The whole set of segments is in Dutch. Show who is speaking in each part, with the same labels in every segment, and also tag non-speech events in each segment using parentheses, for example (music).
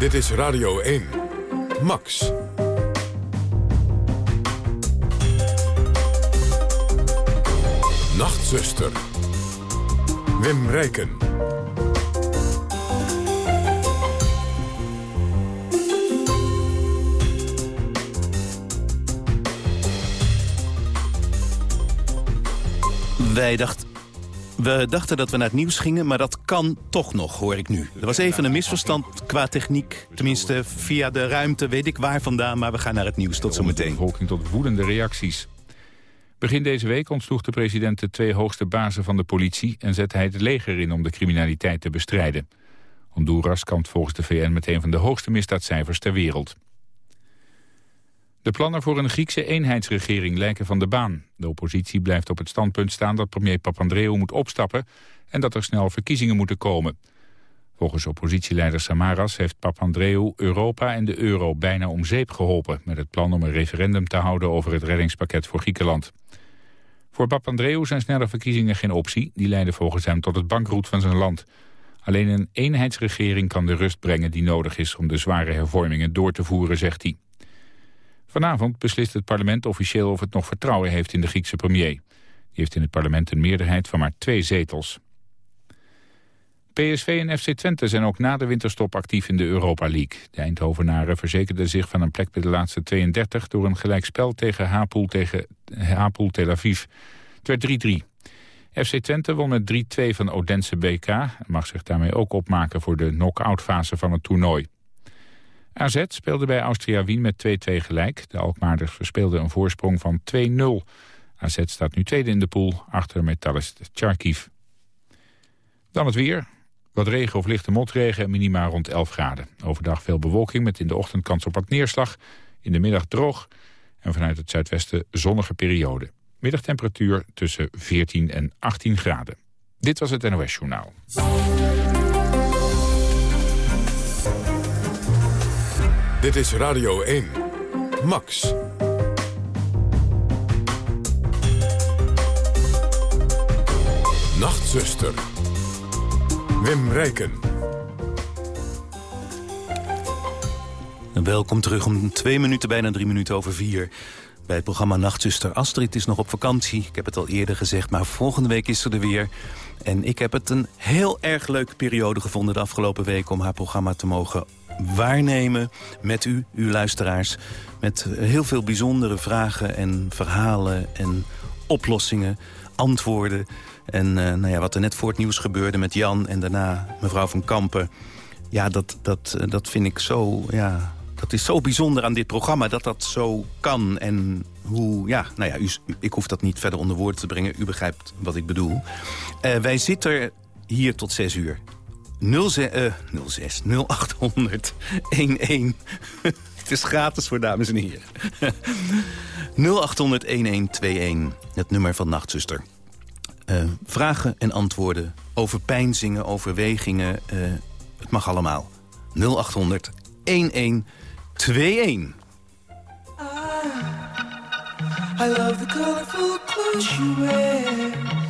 Speaker 1: Dit is Radio 1. Max. Nachtzuster. Wim Rijken.
Speaker 2: Wij dachten... We dachten dat we naar het nieuws gingen, maar dat kan toch nog, hoor ik nu. Er was even een misverstand qua techniek. Tenminste, via de ruimte weet ik waar vandaan, maar we gaan naar het nieuws. Tot zometeen.
Speaker 3: De bevolking tot woedende reacties. Begin deze week ontsloeg de president de twee hoogste bazen van de politie... en zette hij het leger in om de criminaliteit te bestrijden. Honduras kampt volgens de VN met een van de hoogste misdaadcijfers ter wereld. De plannen voor een Griekse eenheidsregering lijken van de baan. De oppositie blijft op het standpunt staan dat premier Papandreou moet opstappen... en dat er snel verkiezingen moeten komen. Volgens oppositieleider Samaras heeft Papandreou Europa en de euro bijna om zeep geholpen... met het plan om een referendum te houden over het reddingspakket voor Griekenland. Voor Papandreou zijn snelle verkiezingen geen optie. Die leiden volgens hem tot het bankroet van zijn land. Alleen een eenheidsregering kan de rust brengen die nodig is... om de zware hervormingen door te voeren, zegt hij. Vanavond beslist het parlement officieel of het nog vertrouwen heeft in de Griekse premier. Die heeft in het parlement een meerderheid van maar twee zetels. PSV en FC Twente zijn ook na de winterstop actief in de Europa League. De Eindhovenaren verzekerden zich van een plek bij de laatste 32... door een gelijkspel tegen Hapoel, tegen Hapoel Tel Aviv. Het werd 3-3. FC Twente won met 3-2 van Odense BK... en mag zich daarmee ook opmaken voor de knock-out fase van het toernooi. AZ speelde bij Austria Wien met 2-2 gelijk. De Alkmaarders verspeelden een voorsprong van 2-0. AZ staat nu tweede in de pool, achter Metallist Charkiv. Dan het weer. Wat regen of lichte motregen en minima rond 11 graden. Overdag veel bewolking met in de ochtend kans op wat neerslag. In de middag droog en vanuit het zuidwesten zonnige periode. Middagtemperatuur tussen 14 en 18 graden. Dit was het NOS Journaal.
Speaker 1: Dit is Radio 1. Max. Nachtzuster. Wim Rijken.
Speaker 2: Welkom terug om twee minuten, bijna drie minuten over vier. Bij het programma Nachtzuster Astrid is nog op vakantie. Ik heb het al eerder gezegd, maar volgende week is ze er weer. En ik heb het een heel erg leuke periode gevonden de afgelopen week... om haar programma te mogen waarnemen met u, uw luisteraars. Met heel veel bijzondere vragen en verhalen en oplossingen, antwoorden. En uh, nou ja, wat er net voor het nieuws gebeurde met Jan en daarna mevrouw van Kampen... ja, dat, dat, eh, dat vind ik zo... Ja, dat is zo bijzonder aan dit programma dat dat zo kan. En hoe, ja, nou ja, u, ik hoef dat niet verder onder woorden te brengen. U begrijpt wat ik bedoel. Uh, wij zitten hier tot zes uur. 06, uh, 06 0800 11. Het is gratis voor dames en heren. (laughs) 0800 1121, het nummer van Nachtzuster. Uh, vragen en antwoorden over pijnzingen, overwegingen. Uh, het mag allemaal. 0800 1121. Ah, I love the colorful clothes you wear.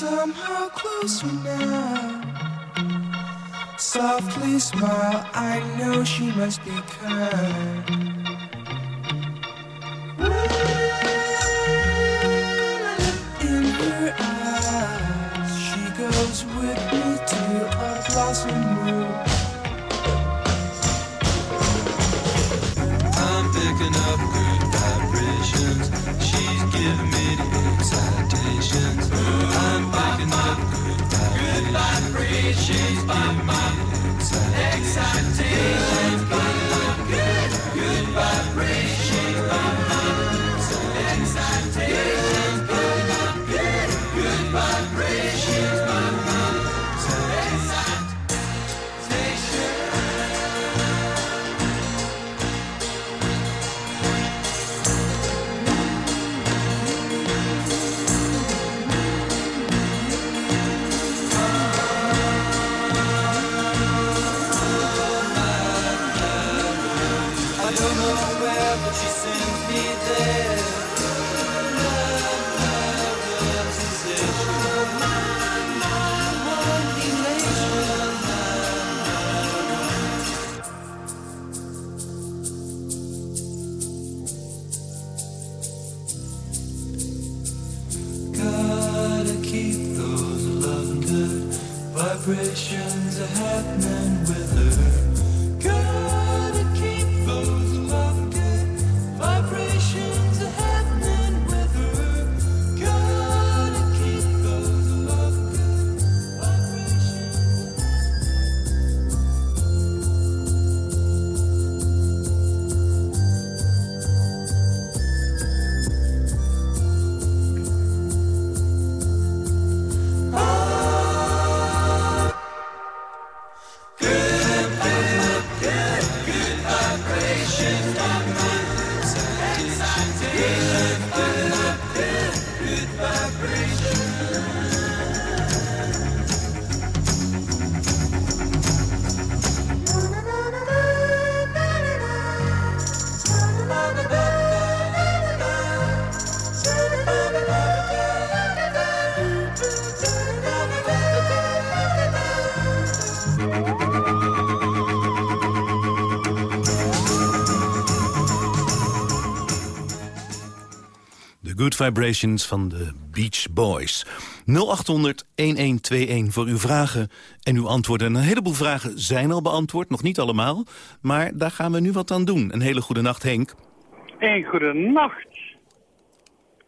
Speaker 2: somehow closer now. Softly smile, I know she must be kind. Good Vibrations van de Beach Boys. 0800-1121 voor uw vragen en uw antwoorden. Een heleboel vragen zijn al beantwoord, nog niet allemaal. Maar daar gaan we nu wat aan doen. Een hele goede nacht, Henk.
Speaker 4: Een goede nacht.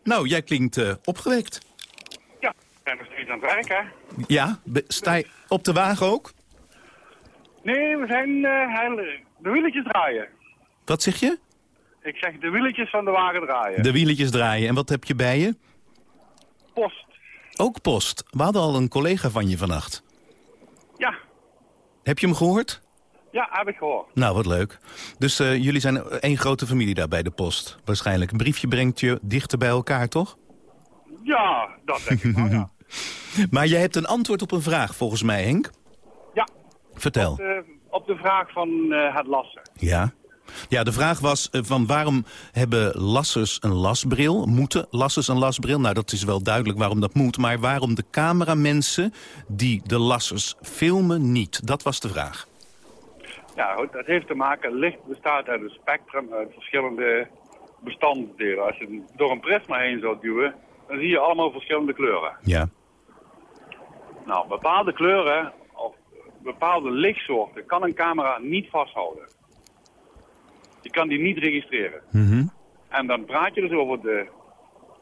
Speaker 2: Nou, jij klinkt uh, opgewekt.
Speaker 4: Ja, we zijn nog steeds aan het werk, hè?
Speaker 2: Ja, sta je op de wagen ook?
Speaker 4: Nee, we zijn uh, de wieletjes draaien.
Speaker 2: Wat zeg je?
Speaker 4: Ik zeg de wieletjes van de wagen draaien.
Speaker 2: De wieletjes draaien. En wat heb je bij je?
Speaker 4: Post.
Speaker 2: Ook post. We hadden al een collega van je vannacht.
Speaker 4: Ja.
Speaker 2: Heb je hem gehoord?
Speaker 4: Ja, heb ik gehoord.
Speaker 2: Nou, wat leuk. Dus uh, jullie zijn één grote familie daar bij de post. Waarschijnlijk. Een briefje brengt je dichter bij elkaar, toch?
Speaker 4: Ja, dat denk ik wel, ja. (laughs)
Speaker 2: maar jij hebt een antwoord op een vraag, volgens mij, Henk.
Speaker 4: Ja.
Speaker 2: Vertel.
Speaker 4: Op de, op de vraag van uh, het lassen.
Speaker 2: Ja. Ja, de vraag was uh, van waarom hebben lassers een lasbril? Moeten lassers een lasbril? Nou, dat is wel duidelijk waarom dat moet. Maar waarom de cameramensen die de lassers filmen niet? Dat was de vraag.
Speaker 4: Ja, dat heeft te maken, licht bestaat uit een spectrum uit verschillende bestanddelen. Als je door een prisma heen zou duwen, dan zie je allemaal verschillende kleuren.
Speaker 2: Ja.
Speaker 4: Nou, bepaalde kleuren of bepaalde lichtsoorten kan een camera niet vasthouden. Je kan die niet registreren.
Speaker 2: Mm
Speaker 4: En dan praat je dus over de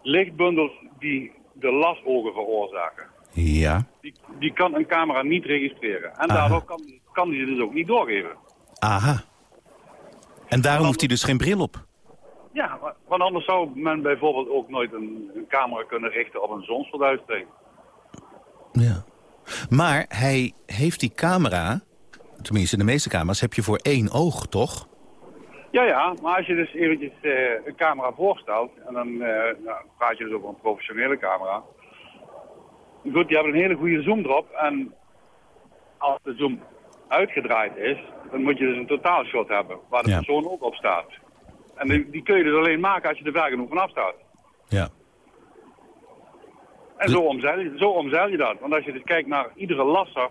Speaker 4: lichtbundels die de lasogen veroorzaken.
Speaker 2: Ja.
Speaker 4: Die, die kan een camera niet registreren. En daardoor kan, kan die ze dus ook niet doorgeven.
Speaker 2: Aha. En daarom hoeft hij dus geen bril op?
Speaker 4: Ja, want anders zou men bijvoorbeeld ook nooit een, een camera kunnen richten op een zonsverduistering.
Speaker 2: Ja. Maar hij heeft die camera, tenminste de meeste camera's, heb je voor één oog, toch?
Speaker 4: Ja, ja, maar als je dus eventjes uh, een camera voorstelt, en dan uh, nou, praat je dus over een professionele camera. Goed, die hebben een hele goede zoom erop en als de zoom uitgedraaid is, dan moet je dus een totaalshot hebben, waar de persoon ook op staat. En die, die, kun je dus alleen maken als je er ver genoeg vanaf staat.
Speaker 2: Ja.
Speaker 4: En zo omzeil, je, zo omzeil je dat. Want als je dus kijkt naar iedere lasser,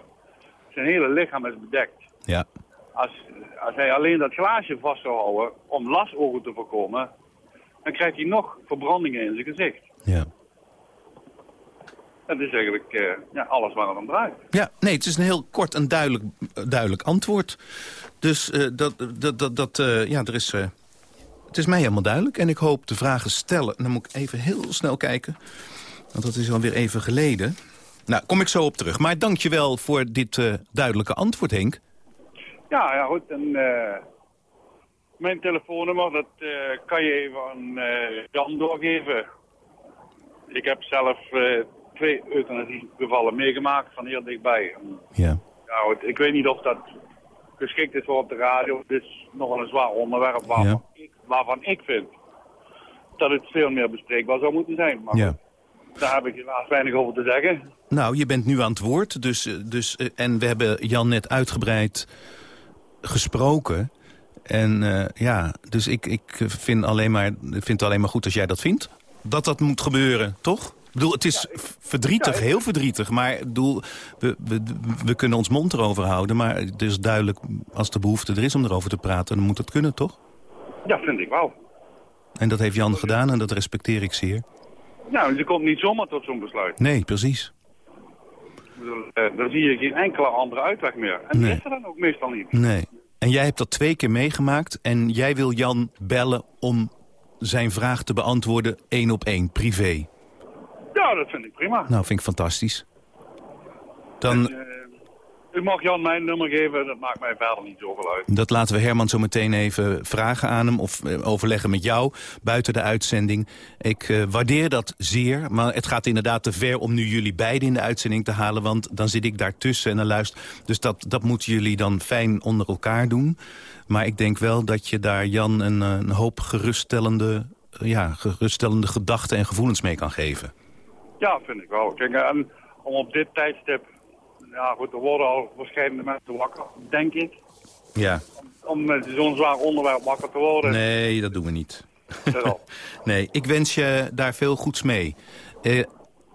Speaker 4: zijn hele lichaam is bedekt.
Speaker 2: Ja.
Speaker 4: Als, als hij alleen dat glaasje vast zou houden om lasogen te voorkomen, dan krijgt hij nog verbrandingen in zijn gezicht.
Speaker 2: Ja.
Speaker 4: Dat is eigenlijk uh, ja, alles waar het om draait.
Speaker 2: Ja, nee, het is een heel kort en duidelijk, duidelijk antwoord. Dus uh, dat, dat, dat, dat uh, ja, er is... het is mij helemaal duidelijk en ik hoop de vragen stellen. Dan moet ik even heel snel kijken, want dat is alweer even geleden. Nou, kom ik zo op terug. Maar dank je wel voor dit duidelijke antwoord, Henk.
Speaker 4: Ja, ja goed. En, uh, mijn telefoonnummer, dat uh, kan je even aan uh, Jan doorgeven. Ik heb zelf twee euthanasiegevallen meegemaakt van heel dichtbij.
Speaker 2: Ja.
Speaker 4: ja goed, ik weet niet of dat geschikt is voor op de radio. Het is nogal een zwaar onderwerp waarvan, ja. ik, waarvan ik vind dat het veel meer bespreekbaar zou moeten zijn. Maar
Speaker 2: ja.
Speaker 4: daar heb ik helaas weinig over te zeggen.
Speaker 2: Nou, je bent nu aan het woord. Dus, dus, en we hebben Jan net uitgebreid gesproken. En uh, ja, dus ik, ik vind, alleen maar, vind het alleen maar goed als jij dat vindt. Dat dat moet gebeuren, toch? Ik bedoel, het is verdrietig, heel verdrietig. Maar bedoel, we, we, we kunnen ons mond erover houden. Maar het is duidelijk, als de behoefte er is om erover te praten... dan moet dat kunnen, toch?
Speaker 4: Ja, vind ik wel.
Speaker 2: En dat heeft Jan gedaan en dat respecteer ik zeer.
Speaker 4: Nou, je komt niet zomaar tot zo'n besluit.
Speaker 2: Nee, precies.
Speaker 4: Uh, dan zie je geen enkele andere uitweg meer. En nee. is er dan ook meestal niet.
Speaker 2: Nee. En jij hebt dat twee keer meegemaakt en jij wil Jan bellen om zijn vraag te beantwoorden één op één, privé.
Speaker 4: Ja, dat vind ik prima.
Speaker 2: Nou, vind ik fantastisch. Dan...
Speaker 4: En, uh, u mag Jan mijn nummer geven, dat maakt mij verder niet zoveel uit.
Speaker 2: Dat laten we Herman zo meteen even vragen aan hem... of eh, overleggen met jou buiten de uitzending. Ik uh, waardeer dat zeer, maar het gaat inderdaad te ver... om nu jullie beiden in de uitzending te halen... want dan zit ik daartussen en dan luister... Dus dat, dat moeten jullie dan fijn onder elkaar doen. Maar ik denk wel dat je daar Jan een, een hoop geruststellende, ja, geruststellende gedachten en gevoelens mee kan geven.
Speaker 4: Ja, vind ik wel. Kijk, en om op dit tijdstip ja goed, er worden al waarschijnlijk mensen wakker, denk ik.
Speaker 2: Ja.
Speaker 4: Om met zo'n zwaar onderwerp wakker te worden.
Speaker 2: Nee, dat doen we niet. (laughs) nee, ik wens je daar veel goeds mee. Uh,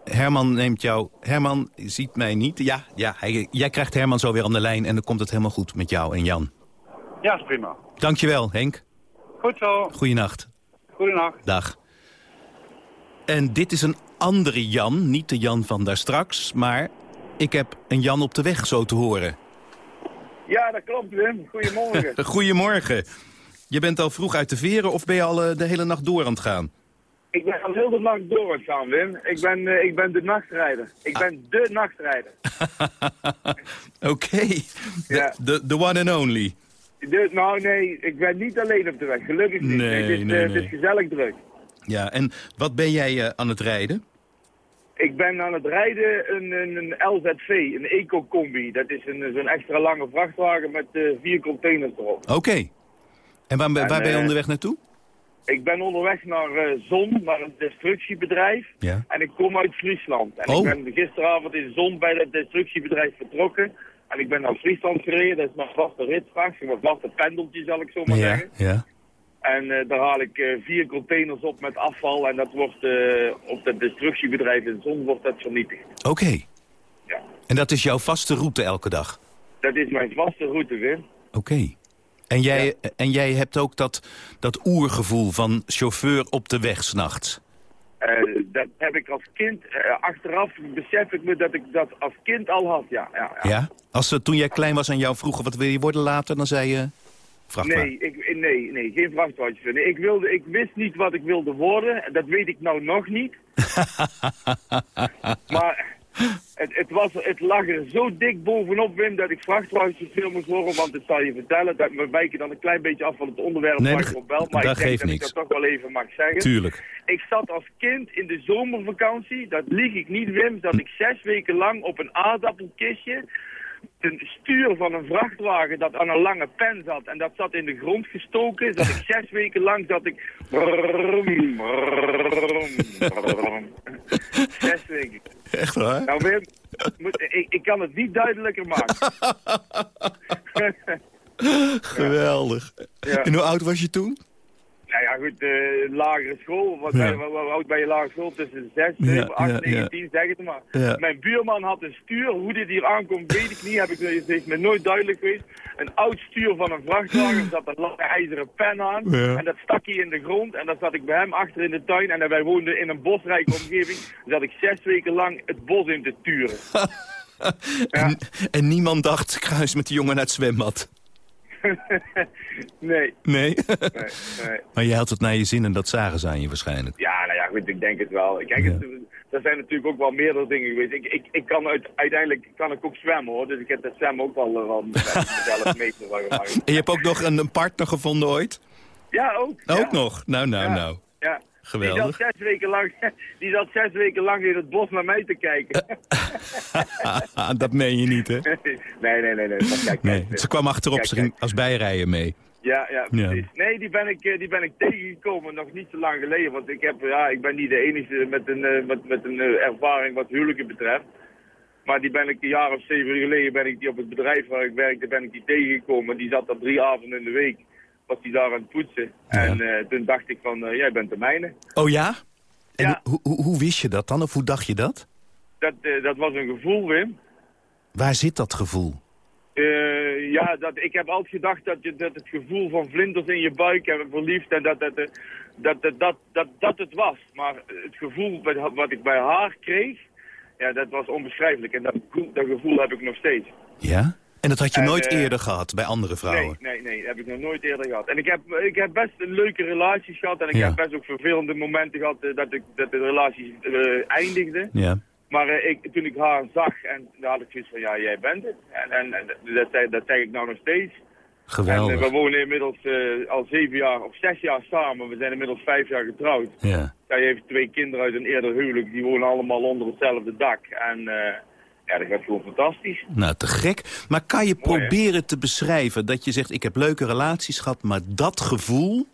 Speaker 2: Herman neemt jou... Herman ziet mij niet. Ja, ja hij, jij krijgt Herman zo weer aan de lijn en dan komt het helemaal goed met jou en Jan.
Speaker 4: Ja, is prima.
Speaker 2: Dankjewel, Henk.
Speaker 4: Goed zo.
Speaker 2: Goeienacht.
Speaker 4: Goedenacht.
Speaker 2: Dag. En dit is een andere Jan, niet de Jan van daar straks, maar ik heb een Jan op de weg, zo te horen.
Speaker 5: Ja, dat klopt, Wim. Goedemorgen. (laughs)
Speaker 2: Goedemorgen. Je bent al vroeg uit de veren of ben je al uh, de hele nacht door aan het gaan?
Speaker 5: Ik ben al heel de nacht door aan het gaan, Wim. Ik ben, uh, ik ben de nachtrijder. Ik ben de nachtrijder. (laughs)
Speaker 2: Oké. Okay.
Speaker 5: Ja.
Speaker 2: The, one and only.
Speaker 5: De, nou, nee. Ik ben niet alleen op de weg. Gelukkig niet.
Speaker 2: Nee,
Speaker 5: het, is,
Speaker 2: nee,
Speaker 5: het is gezellig druk.
Speaker 2: Ja, en wat ben jij aan het rijden?
Speaker 5: Ik ben aan het rijden een, een, een LZV, een Eco-combi. Dat is zo'n extra lange vrachtwagen met uh, vier containers erop.
Speaker 2: Oké. En waar, waar ben je
Speaker 5: uh,
Speaker 2: onderweg naartoe?
Speaker 5: Ik ben onderweg naar uh, Zon, naar een destructiebedrijf.
Speaker 2: Ja.
Speaker 5: En ik kom uit Friesland. En
Speaker 2: oh.
Speaker 5: ik ben gisteravond in Zon bij dat destructiebedrijf vertrokken. En ik ben naar Friesland gereden. Dat is mijn vaste ritvracht, mijn vaste pendeltje zal ik zo maar
Speaker 2: ja,
Speaker 5: zeggen.
Speaker 2: Ja.
Speaker 5: En uh, daar haal ik uh, vier containers op met afval en dat wordt uh, op het destructiebedrijf in Zon wordt dat vernietigd.
Speaker 2: Oké. Okay.
Speaker 5: Ja.
Speaker 2: En dat is jouw vaste route elke dag?
Speaker 5: Dat is mijn vaste route, Wim.
Speaker 2: Oké. Okay. En, jij, ja. en jij hebt ook dat, dat oergevoel van chauffeur op de weg s'nachts?
Speaker 5: dat heb ik als kind, achteraf besef ik me dat ik dat als kind al had, ja. Ja?
Speaker 2: ja? ja? Als toen jij klein was aan jou vroegen wat wil je worden later, dan zei je...
Speaker 5: Nee, ik, nee, nee, geen vrachtwagenchauffeur. Nee, ik, wilde, ik wist niet wat ik wilde worden. Dat weet ik nou nog niet. (laughs) maar het, het, was, het lag er zo dik bovenop, Wim, dat ik vrachtwagenchauffeur moest worden. Want ik zal je vertellen, dat we wijken dan een klein beetje af van het onderwerp
Speaker 2: nee,
Speaker 5: waar ik op bel. Maar
Speaker 2: dat
Speaker 5: ik denk dat
Speaker 2: niks.
Speaker 5: ik dat toch wel even mag zeggen.
Speaker 2: Tuurlijk.
Speaker 5: Ik zat als kind in de zomervakantie, dat lieg ik niet, Wim, dat ik zes weken lang op een aardappelkistje een stuur van een vrachtwagen dat aan een lange pen zat en dat zat in de grond gestoken. Dat ik zes (laughs) weken lang zat ik... Zes weken.
Speaker 2: Echt waar?
Speaker 5: Nou Wim, moet, ik, ik kan het niet duidelijker maken.
Speaker 2: Geweldig. En hoe oud was je toen?
Speaker 5: Nou ja, goed, uh, lagere school. Wat,
Speaker 2: Ja.
Speaker 5: bij, oud ben je lagere school? Tussen 6,
Speaker 2: Ja,
Speaker 5: 7, 8,
Speaker 2: ja,
Speaker 5: 9,
Speaker 2: ja.
Speaker 5: 10, zeg het maar.
Speaker 2: Ja.
Speaker 5: Mijn buurman had een stuur. Hoe dit hier aankomt, weet ik niet. Heb ik, het is me nooit duidelijk geweest. Een oud stuur van een vrachtwagen. Zat een lange ijzeren pen aan.
Speaker 2: Ja.
Speaker 5: En dat stak hij in de grond. En dan zat ik bij hem achter in de tuin. En wij woonden in een bosrijke (laughs) omgeving. Zat ik zes weken lang het bos in te turen. (laughs)
Speaker 2: En, en niemand dacht, kruis met die jongen naar het zwembad. (laughs)
Speaker 5: nee,
Speaker 2: Nee?
Speaker 5: nee, nee. (laughs)
Speaker 2: maar je had het naar je zin en dat zagen ze aan je waarschijnlijk.
Speaker 5: Ja, nou ja, goed, ik denk het wel. Kijk,
Speaker 2: Ja.
Speaker 5: het, er zijn natuurlijk ook wel meerdere dingen geweest. Ik, ik, ik kan uit, uiteindelijk kan ik ook zwemmen hoor, dus ik heb dat zwemmen ook wel van mezelf van gemaakt. (laughs)
Speaker 2: En je hebt ook nog een, een partner gevonden ooit?
Speaker 5: Ja, ook.
Speaker 2: Ook
Speaker 5: ja.
Speaker 2: nog? Nou, nou,
Speaker 5: Ja.
Speaker 2: nou.
Speaker 5: Ja.
Speaker 2: Geweldig.
Speaker 5: Die zat, zes weken lang, (laughs) die zat zes weken lang in het bos naar mij te kijken. (laughs)
Speaker 2: dat meen je niet, hè? (laughs)
Speaker 5: nee, nee, nee. nee. Kijk,
Speaker 2: ze kwam achterop,
Speaker 5: Kijk,
Speaker 2: ze ging als bijrijden mee.
Speaker 5: Ja, ja. Nee, die ben, ik, eh, die ben ik tegengekomen nog niet zo lang geleden. Want ik, heb, ja, ik ben niet de enige met een, eh, met, met een eh, ervaring wat huwelijken betreft. Maar die ben ik een jaar of zeven geleden ben ik die op het bedrijf waar ik werkte, ben ik die tegengekomen. Die zat daar drie avonden in de week. Was hij daar aan het poetsen. En eh, toen dacht ik van, eh, jij bent de mijne.
Speaker 2: Oh ja? En
Speaker 5: Ja.
Speaker 2: Hoe, hoe, hoe wist je dat dan? Of hoe dacht je dat?
Speaker 5: Dat, eh, dat was een gevoel, Wim.
Speaker 2: Waar zit dat gevoel?
Speaker 5: Ja, dat, ik heb altijd gedacht dat, je, dat het gevoel van vlinders in je buik en verliefd en dat, dat, dat, dat, dat, dat, dat het was. Maar het gevoel wat, wat ik bij haar kreeg, ja, dat was onbeschrijfelijk. En dat, dat gevoel heb ik nog steeds.
Speaker 2: Ja? En dat had je
Speaker 5: En,
Speaker 2: nooit
Speaker 5: eh,
Speaker 2: eerder gehad bij andere vrouwen?
Speaker 5: Nee, nee, nee, dat heb ik nog nooit eerder gehad. En ik heb, ik heb best een leuke relaties gehad en ik
Speaker 2: Ja.
Speaker 5: heb best ook vervelende momenten gehad eh, dat, ik, dat de relaties eh, eindigden.
Speaker 2: Ja.
Speaker 5: Maar ik, toen ik haar zag, en dan had ik zoiets van, ja, jij bent het. En, en, en dat, zeg- dat zeg ik nou nog steeds. En
Speaker 2: Geweldig.
Speaker 5: eh, we wonen inmiddels al zeven jaar of zes jaar samen. We zijn inmiddels vijf jaar getrouwd.
Speaker 2: Ja.
Speaker 5: Zij heeft twee kinderen uit een eerder huwelijk. Die wonen allemaal onder hetzelfde dak. En ja, dat gaat gewoon fantastisch.
Speaker 2: Nou, te gek. Maar kan je
Speaker 5: Mooi, hè?
Speaker 2: proberen te beschrijven dat je zegt... ik heb leuke relaties gehad, maar dat gevoel...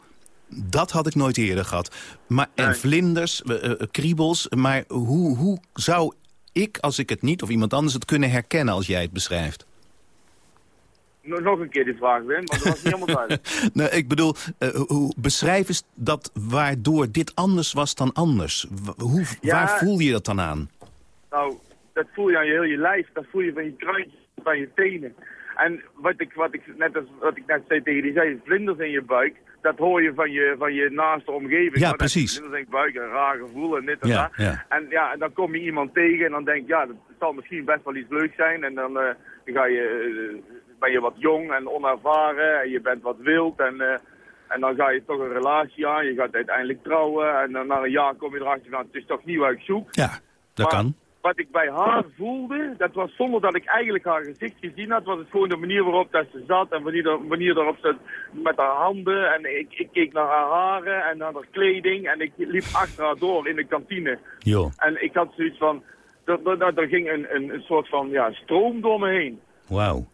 Speaker 2: dat had ik nooit eerder gehad. Maar, en
Speaker 5: Nee.
Speaker 2: vlinders, eh, eh, kriebels. Maar hoe, hoe zou ik, als ik het niet... of iemand anders het kunnen herkennen als jij het beschrijft?
Speaker 5: Nog een keer die vraag, Wim, want dat was niet helemaal duidelijk. (laughs)
Speaker 2: Nou, ik bedoel, eh, hoe, beschrijf eens dat waardoor dit anders was dan anders. W- Hoe,
Speaker 5: Ja.
Speaker 2: Waar voel je dat dan aan?
Speaker 5: Nou, dat voel je aan je heel je lijf. Dat voel je van je kruintjes, van je tenen. En wat ik, wat ik, net, als, wat ik net zei tegen die zei, vlinders in je buik, dat hoor je van je, van je naaste omgeving.
Speaker 2: Ja, precies.
Speaker 5: Vlinders in je buik, een raar gevoel en dit en
Speaker 2: Ja,
Speaker 5: dat.
Speaker 2: ja.
Speaker 5: En, ja, en dan kom je iemand tegen en dan denk je, ja, dat zal misschien best wel iets leuks zijn. En dan, eh, dan ga je, eh, ben je wat jong en onervaren en je bent wat wild en... eh, en dan ga je toch een relatie aan, je gaat uiteindelijk trouwen en dan na een jaar kom je erachter van het is toch niet wat ik zoek.
Speaker 2: Ja, dat
Speaker 5: Maar
Speaker 2: kan.
Speaker 5: Wat ik bij haar voelde, dat was zonder dat ik eigenlijk haar gezicht gezien had, was het gewoon de manier waarop dat ze zat en de manier waarop ze met haar handen en ik, ik keek naar haar haren en naar haar kleding en ik liep achter haar door in de kantine.
Speaker 2: Joh,
Speaker 5: En ik had zoiets van, er, er, er ging een, een, een soort van ja, stroom door me heen.
Speaker 2: wauw.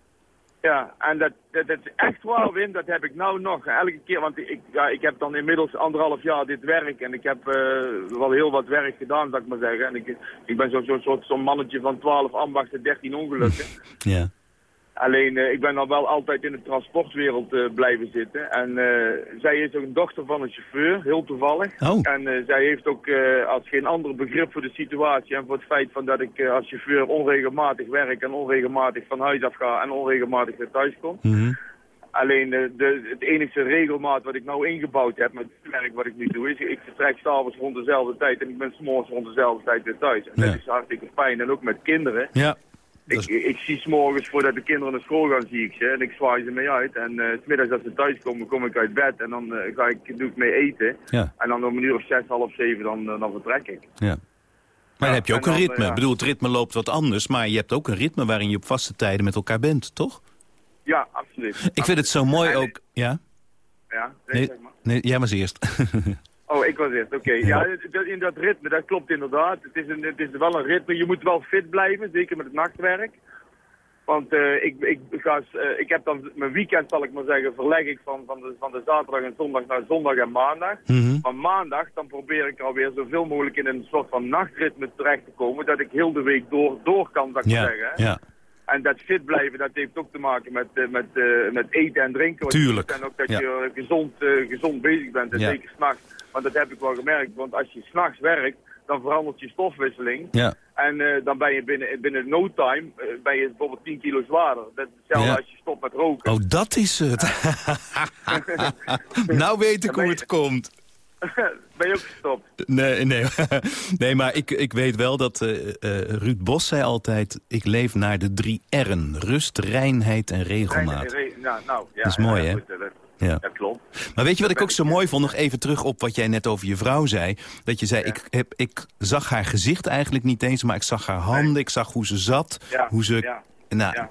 Speaker 5: Ja, en dat, dat, dat is echt waar, Wim. Dat heb ik nou nog. Elke keer, want ik, ja, ik heb dan inmiddels anderhalf jaar dit werk. En ik heb eh, wel heel wat werk gedaan, zou ik maar zeggen. En ik, ik ben zo'n zo, soort zo'n mannetje van 12 ambachten, 13 ongelukken.
Speaker 2: Ja.
Speaker 5: Alleen, eh, ik ben dan wel altijd in de transportwereld eh, blijven zitten. En eh, zij is ook een dochter van een chauffeur, heel toevallig.
Speaker 2: Oh.
Speaker 5: En zij heeft ook als geen ander begrip voor de situatie en voor het feit van dat ik als chauffeur onregelmatig werk en onregelmatig van huis af ga en onregelmatig weer thuis kom.
Speaker 2: Mhm.
Speaker 5: Alleen de, het enige regelmaat wat ik nou ingebouwd heb met het werk wat ik nu doe is, ik vertrek s'avonds rond dezelfde tijd en ik ben s'morgens rond dezelfde tijd weer thuis. En
Speaker 2: Ja.
Speaker 5: dat is hartstikke fijn en ook met kinderen.
Speaker 2: Ja.
Speaker 5: Ik,
Speaker 2: is-
Speaker 5: ik, zie s'morgens voordat de kinderen naar school gaan, zie ik ze en ik zwaai ze mee uit. En eh, s smiddags als ze thuis komen, kom ik uit bed en dan eh, ga ik, doe ik mee eten.
Speaker 2: Ja.
Speaker 5: En dan om een uur of zes, half zeven, dan, eh, dan vertrek ik.
Speaker 2: Ja. Maar dan heb je ook
Speaker 5: en
Speaker 2: een
Speaker 5: dan,
Speaker 2: ritme. Ik bedoel, het ritme loopt wat anders, maar je hebt ook een ritme waarin je op vaste tijden met elkaar bent, toch?
Speaker 5: Ja, absoluut.
Speaker 2: Ik vind het zo mooi
Speaker 5: En-
Speaker 2: ook... Ja?
Speaker 5: Ja, nee,
Speaker 2: Nee,
Speaker 5: zeg maar.
Speaker 2: nee jij was eerst. (laughs)
Speaker 5: Oh, ik was eerst. Oké. Ja, het- het- in dat ritme, dat klopt inderdaad. Het is, een, het is wel een ritme. Je moet wel fit blijven, zeker met het nachtwerk. Want eh, ik, ik, ga, eh, ik heb dan mijn weekend, zal ik maar zeggen, verleg ik van, van, de, van de zaterdag en zondag naar zondag en maandag.
Speaker 2: Mhm.
Speaker 5: Van maandag, dan probeer ik alweer zoveel mogelijk in een soort van nachtritme terecht te komen. Dat ik heel de week door, door kan, dat ik maar
Speaker 2: Ja,
Speaker 5: zeggen.
Speaker 2: ja.
Speaker 5: En dat fit blijven, dat heeft ook te maken met, eh, met, eh, met eten en drinken.
Speaker 2: Tuurlijk.
Speaker 5: En ook dat
Speaker 2: ja.
Speaker 5: je eh, gezond, gezond bezig bent, en
Speaker 2: Ja.
Speaker 5: zeker s'nachts. Want dat heb ik wel gemerkt, want als je s'nachts werkt, dan verandert je stofwisseling.
Speaker 2: Ja.
Speaker 5: En dan ben je binnen, binnen no time, ben je bijvoorbeeld 10 kilo zwaarder. Dat is hetzelfde
Speaker 2: Ja.
Speaker 5: als je stopt met roken.
Speaker 2: Oh, dat is het. (laughs) (laughs) nou weet ik hoe
Speaker 5: je-
Speaker 2: het komt. (laughs)
Speaker 5: ben je ook gestopt?
Speaker 2: Nee, nee. (laughs) nee maar ik, ik weet wel dat eh, Ruud Bos zei altijd... ik leef naar de drie R'en. Rust, reinheid en regelmaat.
Speaker 5: Nou, nou, ja,
Speaker 2: Dat is mooi,
Speaker 5: ja,
Speaker 2: hè?
Speaker 5: goed, dat,
Speaker 2: Ja.
Speaker 5: dat klopt.
Speaker 2: Maar weet je wat ik ook zo mooi vond? Nog even terug op wat jij net over je vrouw zei. Dat je zei,
Speaker 5: Ja.
Speaker 2: ik, heb, ik zag haar gezicht eigenlijk niet eens... maar ik zag haar handen, ik zag hoe ze zat. Hoe ze... Nou,
Speaker 5: Ja.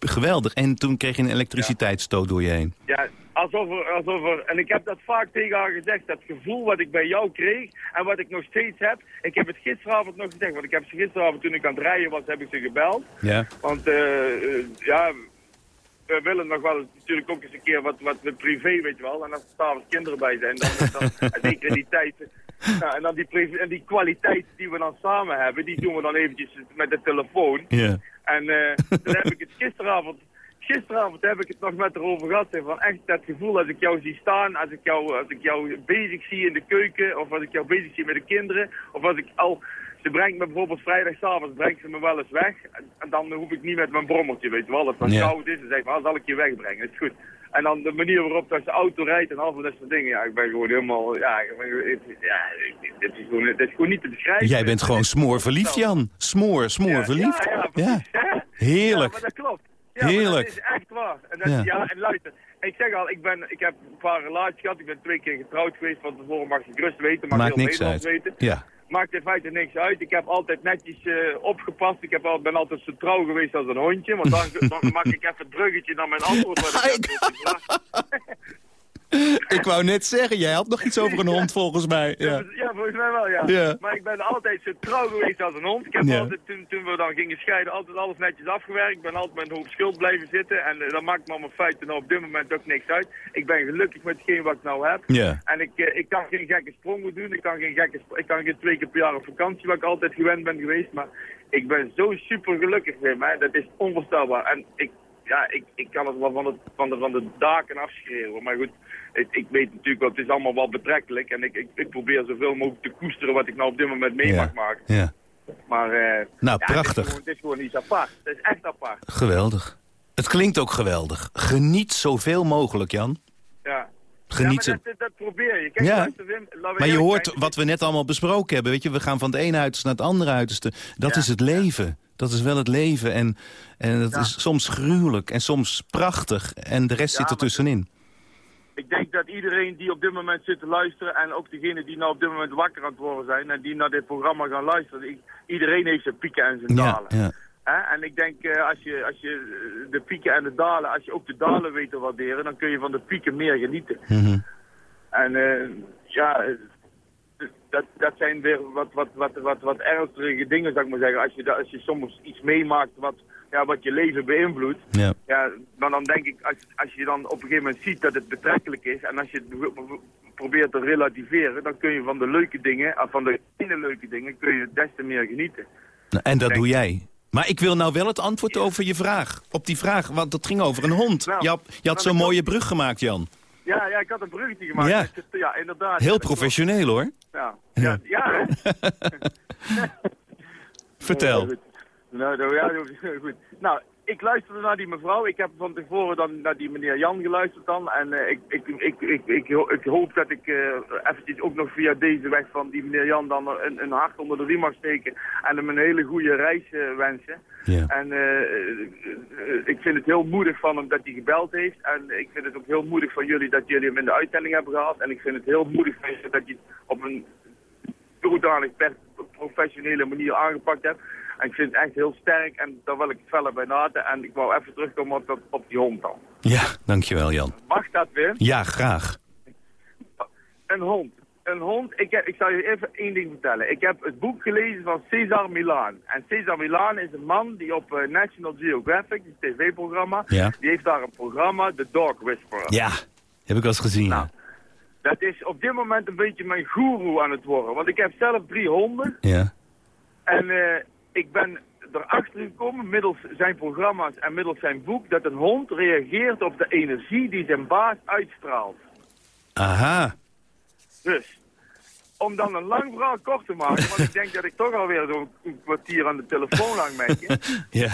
Speaker 2: geweldig. En toen kreeg je een elektriciteitsstoot door je heen.
Speaker 5: Ja, alsof er, alsof er, en ik heb dat vaak tegen haar gezegd, dat gevoel wat ik bij jou kreeg en wat ik nog steeds heb. Ik heb het gisteravond nog gezegd, want ik heb ze gisteravond toen ik aan het rijden was, heb ik ze gebeld.
Speaker 2: Ja.
Speaker 5: Want eh, eh, ja, we willen nog wel natuurlijk ook eens een keer wat, wat met privé, weet je wel. En als er s'avonds kinderen bij zijn, dan, dan (laughs) zeker die tijd. Nou, en dan die, en die kwaliteit die we dan samen hebben, die doen we dan eventjes met de telefoon.
Speaker 2: Ja.
Speaker 5: En eh, toen heb ik het (laughs) gisteravond, gisteravond heb ik het nog met haar over gehad. hè, Van echt dat gevoel als ik jou zie staan, als ik jou, als ik jou bezig zie in de keuken, of als ik jou bezig zie met de kinderen, of als ik al... Ze brengt me bijvoorbeeld vrijdagavond, brengt ze me wel eens weg. En, en dan hoef ik niet met mijn brommertje, weet je wel. Als het
Speaker 2: Ja.
Speaker 5: koud is, dan zeg ik, maar zal ik je wegbrengen, dat is goed. En dan de manier waarop dat ze auto rijdt en al van dat soort dingen. Ja, ik ben gewoon helemaal, ja, ik ben, het- ja dit is gewoon, dit is gewoon niet te beschrijven.
Speaker 2: Jij bent gewoon smoor verliefd, Jan. Smoor, smoor verliefd.
Speaker 5: Ja, ja, (laughs)
Speaker 2: Ja,
Speaker 5: precies. Ja,
Speaker 2: heerlijk.
Speaker 5: maar dat klopt. Ja, maar
Speaker 2: Heerlijk.
Speaker 5: dat is echt waar. En, dat,
Speaker 2: Ja.
Speaker 5: en luister, ik zeg al, ik, ben, ik heb een paar relaties gehad. Ik ben twee keer getrouwd geweest. Van tevoren mag je gerust weten, mag
Speaker 2: Maakt
Speaker 5: heel
Speaker 2: niks
Speaker 5: Nederland
Speaker 2: uit.
Speaker 5: weten.
Speaker 2: Ja.
Speaker 5: Maakt in feite niks uit. Ik heb altijd netjes eh, opgepast. Ik heb al, ben altijd zo trouw geweest als een hondje. Want dan, dan (laughs) maak ik even het bruggetje naar mijn antwoord. (laughs) Ik (laughs)
Speaker 2: Ik wou net zeggen, jij had nog iets over een hond volgens mij. Ja.
Speaker 5: Ja, volgens mij wel, ja.
Speaker 2: Ja.
Speaker 5: Maar ik ben altijd zo trouw geweest als een hond. Ik heb
Speaker 2: Ja.
Speaker 5: altijd, toen, toen we dan gingen scheiden, altijd alles netjes afgewerkt. Ik ben altijd met een hoop schuld blijven zitten. En eh, dat maakt me allemaal feiten nou op dit moment ook niks uit. Ik ben gelukkig met hetgeen wat ik nou heb.
Speaker 2: Ja.
Speaker 5: En ik, eh, ik kan geen gekke sprongen doen. Ik kan geen, gekke, ik kan geen twee keer per jaar op vakantie, wat ik altijd gewend ben geweest. Maar ik ben zo super gelukkig met mij. Dat is onvoorstelbaar. En ik, ja, ik, ik kan het wel van de, van de, van de daken afschreeuwen. Maar goed, ik, ik weet natuurlijk wel, het is allemaal wel betrekkelijk. En ik, ik, ik probeer zoveel mogelijk te koesteren wat ik nou op dit moment mee
Speaker 2: Ja.
Speaker 5: mag maken.
Speaker 2: ja.
Speaker 5: Maar eh,
Speaker 2: Nou,
Speaker 5: ja,
Speaker 2: prachtig.
Speaker 5: Het is, gewoon, het is gewoon iets apart. Het is echt apart.
Speaker 2: Geweldig. Het klinkt ook geweldig. Geniet zoveel mogelijk, Jan.
Speaker 5: Ja.
Speaker 2: Geniet
Speaker 5: ja, maar dat, dat, probeer je. Kijk,
Speaker 2: Ja.
Speaker 5: Wim,
Speaker 2: Maar je hoort wat we net allemaal besproken hebben. Weet je, we gaan van het ene uiterste naar het andere uiterste. Dat
Speaker 5: Ja.
Speaker 2: is het leven. Dat is wel het leven. En, en dat
Speaker 5: Ja.
Speaker 2: is soms gruwelijk en soms prachtig. En de rest
Speaker 5: Ja,
Speaker 2: zit er tussenin.
Speaker 5: Ik denk dat iedereen die op dit moment zit te luisteren... en ook degenen die nou op dit moment wakker aan het worden zijn... en die naar dit programma gaan luisteren... iedereen heeft zijn pieken en zijn dalen.
Speaker 2: ja.
Speaker 5: En ik denk, eh, als, je, als je eh, de pieken en de dalen... als je ook de dalen weet te waarderen... dan kun je van de pieken meer genieten.
Speaker 2: Mhm.
Speaker 5: En eh, ja, dat, dat zijn weer wat, wat, wat, wat, wat ernstige dingen, zou ik maar zeggen. Als je, als je soms iets meemaakt wat, ja, wat je leven beïnvloedt.
Speaker 2: ja.
Speaker 5: Ja, maar dan denk ik, als, als je dan op een gegeven moment ziet dat het betrekkelijk is... en als je het pro- pro- probeert te relativeren... dan kun je van de leuke dingen, ah, van de kleine leuke dingen... kun je des te meer genieten.
Speaker 2: Nou, En dat
Speaker 5: Denk-
Speaker 2: doe jij. Maar ik wil nou wel het antwoord over je vraag. Op die vraag, want dat ging over een hond.
Speaker 5: Nou,
Speaker 2: je had, je had
Speaker 5: dan
Speaker 2: zo'n mooie brug gemaakt, Jan.
Speaker 5: Ja, ja, ik had een bruggetje gemaakt.
Speaker 2: Ja.
Speaker 5: Ja, ja inderdaad.
Speaker 2: Heel professioneel, hoor.
Speaker 5: Ja, ja, ja? (laughs)
Speaker 2: Vertel.
Speaker 5: Nou, ja, goed. Nou, ik luisterde naar die mevrouw. Ik heb van tevoren dan naar die meneer Jan geluisterd dan. En eh, ik, ik, ik, ik, ik, ik hoop dat ik eh eventjes ook nog via deze weg van die meneer Jan dan een, een hart onder de riem mag steken. En hem een hele goede reis eh, wensen.
Speaker 2: Ja.
Speaker 5: En ik vind het heel moedig van hem dat hij gebeld heeft. En ik vind het ook heel moedig van jullie dat jullie hem in de uitzending hebben gehad. En ik vind het heel moedig van je dat je het op een zodanig per- professionele manier aangepakt hebt. En ik vind het echt heel sterk en daar wil ik het verder bij laten. En ik wou even terugkomen op, dat, op die hond dan.
Speaker 2: Ja, dankjewel, Jan.
Speaker 5: Mag dat, Wim?
Speaker 2: Ja, graag.
Speaker 5: Een hond. Een hond, ik, heb, ik zal je even één ding vertellen. Ik heb het boek gelezen van Cesar Milan. En Cesar Milan is een man die op eh, National Geographic, het tv-programma,
Speaker 2: Ja.
Speaker 5: die heeft daar een programma, The Dog Whisperer.
Speaker 2: Ja, heb ik wel eens gezien.
Speaker 5: Nou. Dat is op dit moment een beetje mijn goeroe aan het worden. Want ik heb zelf drie honden.
Speaker 2: Ja.
Speaker 5: En eh, ik ben erachter gekomen, middels zijn programma's en middels zijn boek, dat een hond reageert op de energie die zijn baas uitstraalt.
Speaker 2: Aha.
Speaker 5: Dus, om dan een lang verhaal kort te maken, want ik denk dat ik toch alweer zo'n kwartier aan de telefoon je. (laughs)
Speaker 2: Ja.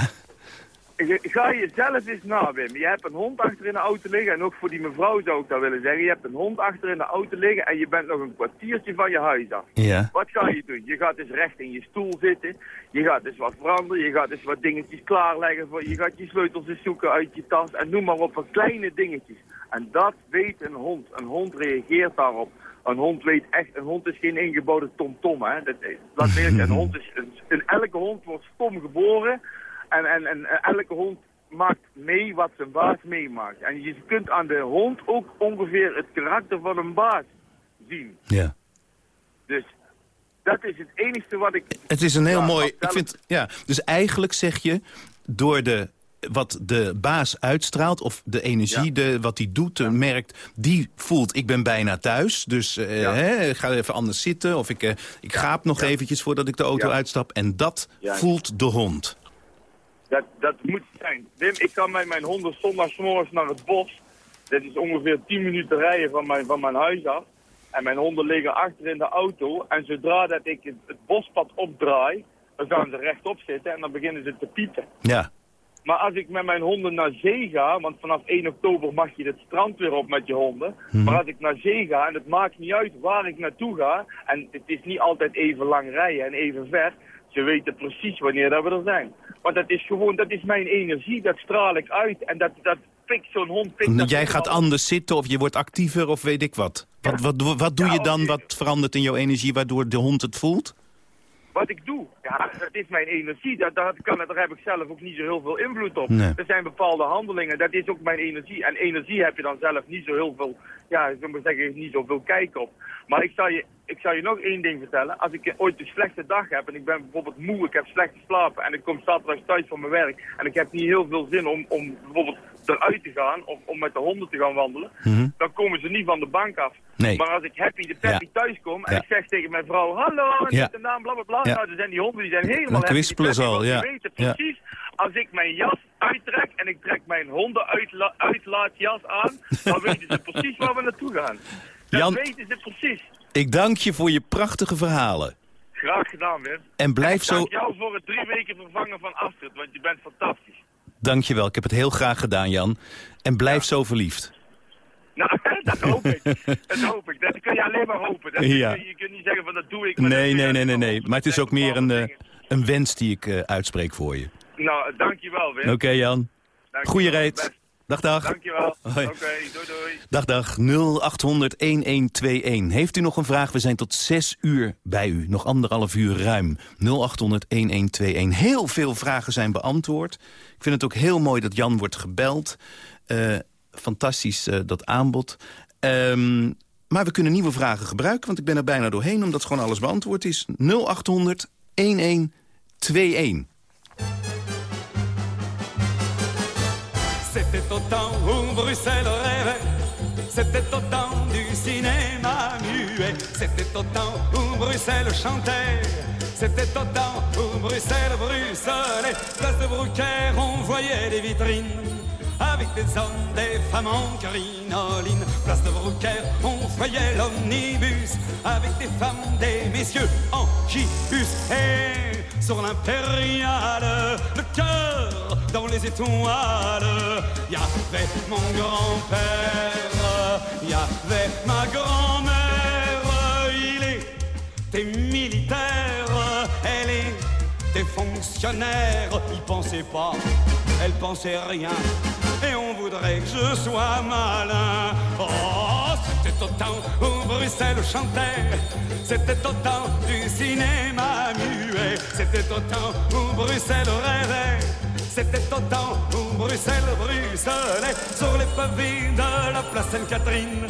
Speaker 5: Je- Ga jezelf eens na, Wim. Je hebt een hond achter in de auto liggen. En ook voor die mevrouw zou ik dat willen zeggen. Je hebt een hond achter in de auto liggen en je bent nog een kwartiertje van je huis af.
Speaker 2: Ja.
Speaker 5: Wat ga je doen? Je gaat dus recht in je stoel zitten. Je gaat dus wat veranderen. Je gaat dus wat dingetjes klaarleggen. Voor, je gaat je sleutels eens zoeken uit je tas. En noem maar op, wat kleine dingetjes. En dat weet een hond. Een hond reageert daarop. Een hond weet echt, een hond is geen ingebouwde tomtom. Hè? Dat, dat weet ik. Een hond is, een, een- elke hond wordt stom geboren. En, en, en elke hond maakt mee wat zijn baas meemaakt. En je kunt aan de hond ook ongeveer het karakter van een baas zien.
Speaker 2: Ja.
Speaker 5: Dus dat is het enige wat ik...
Speaker 2: Het is een heel
Speaker 5: Ja,
Speaker 2: mooi... Ik vind, ja, dus eigenlijk zeg je, door de, wat de baas uitstraalt... of de energie,
Speaker 5: Ja.
Speaker 2: de, wat hij doet, eh, merkt... die voelt, ik ben bijna thuis. Dus eh,
Speaker 5: Ja.
Speaker 2: hè, ik ga even anders zitten. Of ik, eh, ik gaap nog eventjes voordat ik de auto uitstap. En dat voelt de hond.
Speaker 5: Dat, dat moet zijn. Wim, ik kan met mijn honden zondagsmorgens naar het bos. Dit is ongeveer 10 minuten rijden van mijn, van mijn huis af. En mijn honden liggen achter in de auto. En zodra dat ik het, het bospad opdraai, dan gaan ze rechtop zitten en dan beginnen ze te piepen.
Speaker 2: Ja.
Speaker 5: Maar als ik met mijn honden naar zee ga, want vanaf 1 oktober mag je het strand weer op met je honden. Maar als ik naar zee ga, en het maakt niet uit waar ik naartoe ga, en het is niet altijd even lang rijden en even ver, ze weten precies wanneer dat we er zijn. Want dat is gewoon, dat is mijn energie, dat straal ik uit. En dat, dat pikt zo'n hond. Pikt dat
Speaker 2: Jij gaat anders zitten of je wordt actiever of weet ik wat. Wat, wat, wat doe
Speaker 5: Ja,
Speaker 2: je dan wat verandert in jouw energie waardoor de hond het voelt?
Speaker 5: Wat ik doe, ja, dat is mijn energie. Dat, dat kan, daar heb ik zelf ook niet zo heel veel invloed op.
Speaker 2: Nee.
Speaker 5: Er zijn bepaalde handelingen, dat is ook mijn energie. En energie heb je dan zelf niet zo heel veel, ja, ik moet zeggen, niet zoveel kijk op. Maar ik zal, je, ik zal je nog één ding vertellen. Als ik ooit een slechte dag heb en ik ben bijvoorbeeld moe, ik heb slecht geslapen en ik kom zaterdag thuis van mijn werk en ik heb niet heel veel zin om, om bijvoorbeeld eruit te gaan of om met de honden te gaan wandelen, dan komen ze niet van de bank af.
Speaker 2: Mhm. Nee.
Speaker 5: Maar als ik happy de peppy thuis kom en
Speaker 2: Ja.
Speaker 5: ik zeg tegen mijn vrouw, hallo, en
Speaker 2: Ja.
Speaker 5: en naam, bla bla bla,
Speaker 2: Ja.
Speaker 5: nou, dan zijn die honden die zijn helemaal
Speaker 2: Dan
Speaker 5: happy,
Speaker 2: al,
Speaker 5: weten
Speaker 2: Ja.
Speaker 5: precies, als ik mijn jas uittrek en ik trek mijn honden uitla uitlaatjas aan, dan (laughs) weten ze precies waar we naartoe gaan. Dat
Speaker 2: Jan-
Speaker 5: weten ze precies.
Speaker 2: Ik dank je voor je prachtige verhalen.
Speaker 5: Graag gedaan, Wim.
Speaker 2: En blijf zo...
Speaker 5: Dank jou voor het drie weken vervangen van Astrid, want je bent fantastisch.
Speaker 2: Dank je wel, ik heb het heel graag gedaan, Jan. En blijf zo verliefd.
Speaker 5: Nou, (laughs) dat hoop ik. (laughs) Dat hoop ik. Dat kun je alleen maar hopen. Dat,
Speaker 2: Ja.
Speaker 5: je, je kunt niet zeggen van dat doe ik. maar
Speaker 2: Nee, nee, nee, nee, nee. Maar het is ook meer een, eh, een wens die ik eh, uitspreek voor je.
Speaker 5: Nou, dankjewel, Wim.
Speaker 2: Oké, Jan.
Speaker 5: Dankjewel.
Speaker 2: Goeie reet. Dag, dag.
Speaker 5: Dankjewel.
Speaker 2: Hoi.
Speaker 5: Oké, doei doei.
Speaker 2: Dag, dag. 0800-1121. Heeft u nog een vraag? We zijn tot 6 uur bij u. Nog anderhalf uur ruim. 0800-1121. Heel veel vragen zijn beantwoord. Ik vind het ook heel mooi dat Jan wordt gebeld. Eh, fantastisch eh, dat aanbod. Ehm, maar we kunnen nieuwe vragen gebruiken, want ik ben er bijna doorheen... omdat gewoon alles beantwoord is. 0800-1121.
Speaker 6: C'était au temps où Bruxelles rêvait, c'était au du cinéma muet, c'était au temps où Bruxelles chantait, c'était au temps où Bruxelles bruxelait, place de Brouquer, on voyait des vitrines. Avec des hommes, des femmes en crinoline Place de Brouquer, on voyait l'omnibus Avec des femmes, des messieurs en gibus Et sur l'impériale, le cœur dans les étoiles. Y avait mon grand-père, y avait ma grand-mère. Il était militaire, elle était fonctionnaire. Il pensait pas, elle pensait rien. Et on voudrait que je sois malin. Oh, c'était au temps où Bruxelles chantait. C'était au temps du cinéma muet. C'était au temps où Bruxelles rêvait. C'était au temps où Bruxelles bruxelait sur les pavés de la place Sainte-Catherine.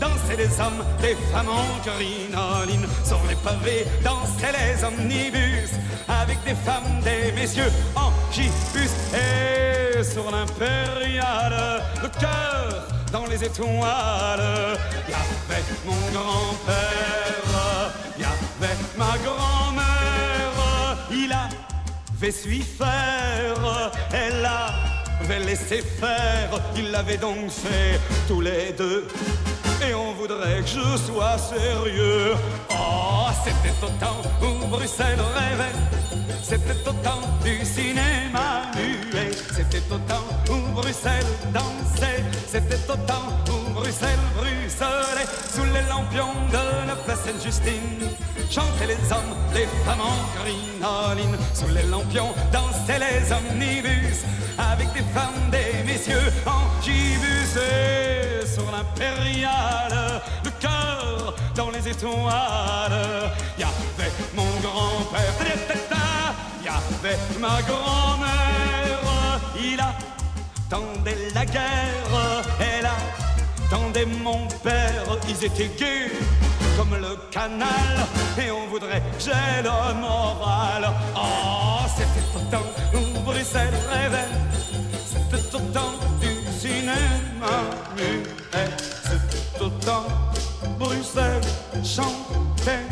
Speaker 6: Dansaient les hommes, des femmes en crinoline. Sur les pavés dansaient les omnibus. Avec des femmes, des messieurs en gibus. Et sur l'impériale, le cœur dans les étoiles. Y avait mon grand-père, y avait ma grand-mère. Il avait su faire, elle avait laissé faire. Ils l'avaient donc fait tous les deux. Et on voudrait que je sois sérieux. Oh, c'était au temps où Bruxelles rêvait. C'était au temps du cinéma muet. C'était au temps où Bruxelles dansait. C'était au temps où Bruxelles bruxelait. Sous les lampions de la place Sainte-Justine. Chantaient les hommes, les femmes en crinoline. Sous les lampions dansaient les omnibus. Avec des femmes, des messieurs en gibus. Et sur l'impériale, le cœur dans les étoiles. Y avait mon grand-père. Y avait ma grand-mère, il attendait la guerre, elle attendait mon père, ils étaient gays comme le canal, et on voudrait j'ai le moral. Oh, c'était temps où Bruxelles rêvait, c'était au temps du cinéma muet, c'était au temps Bruxelles chantait,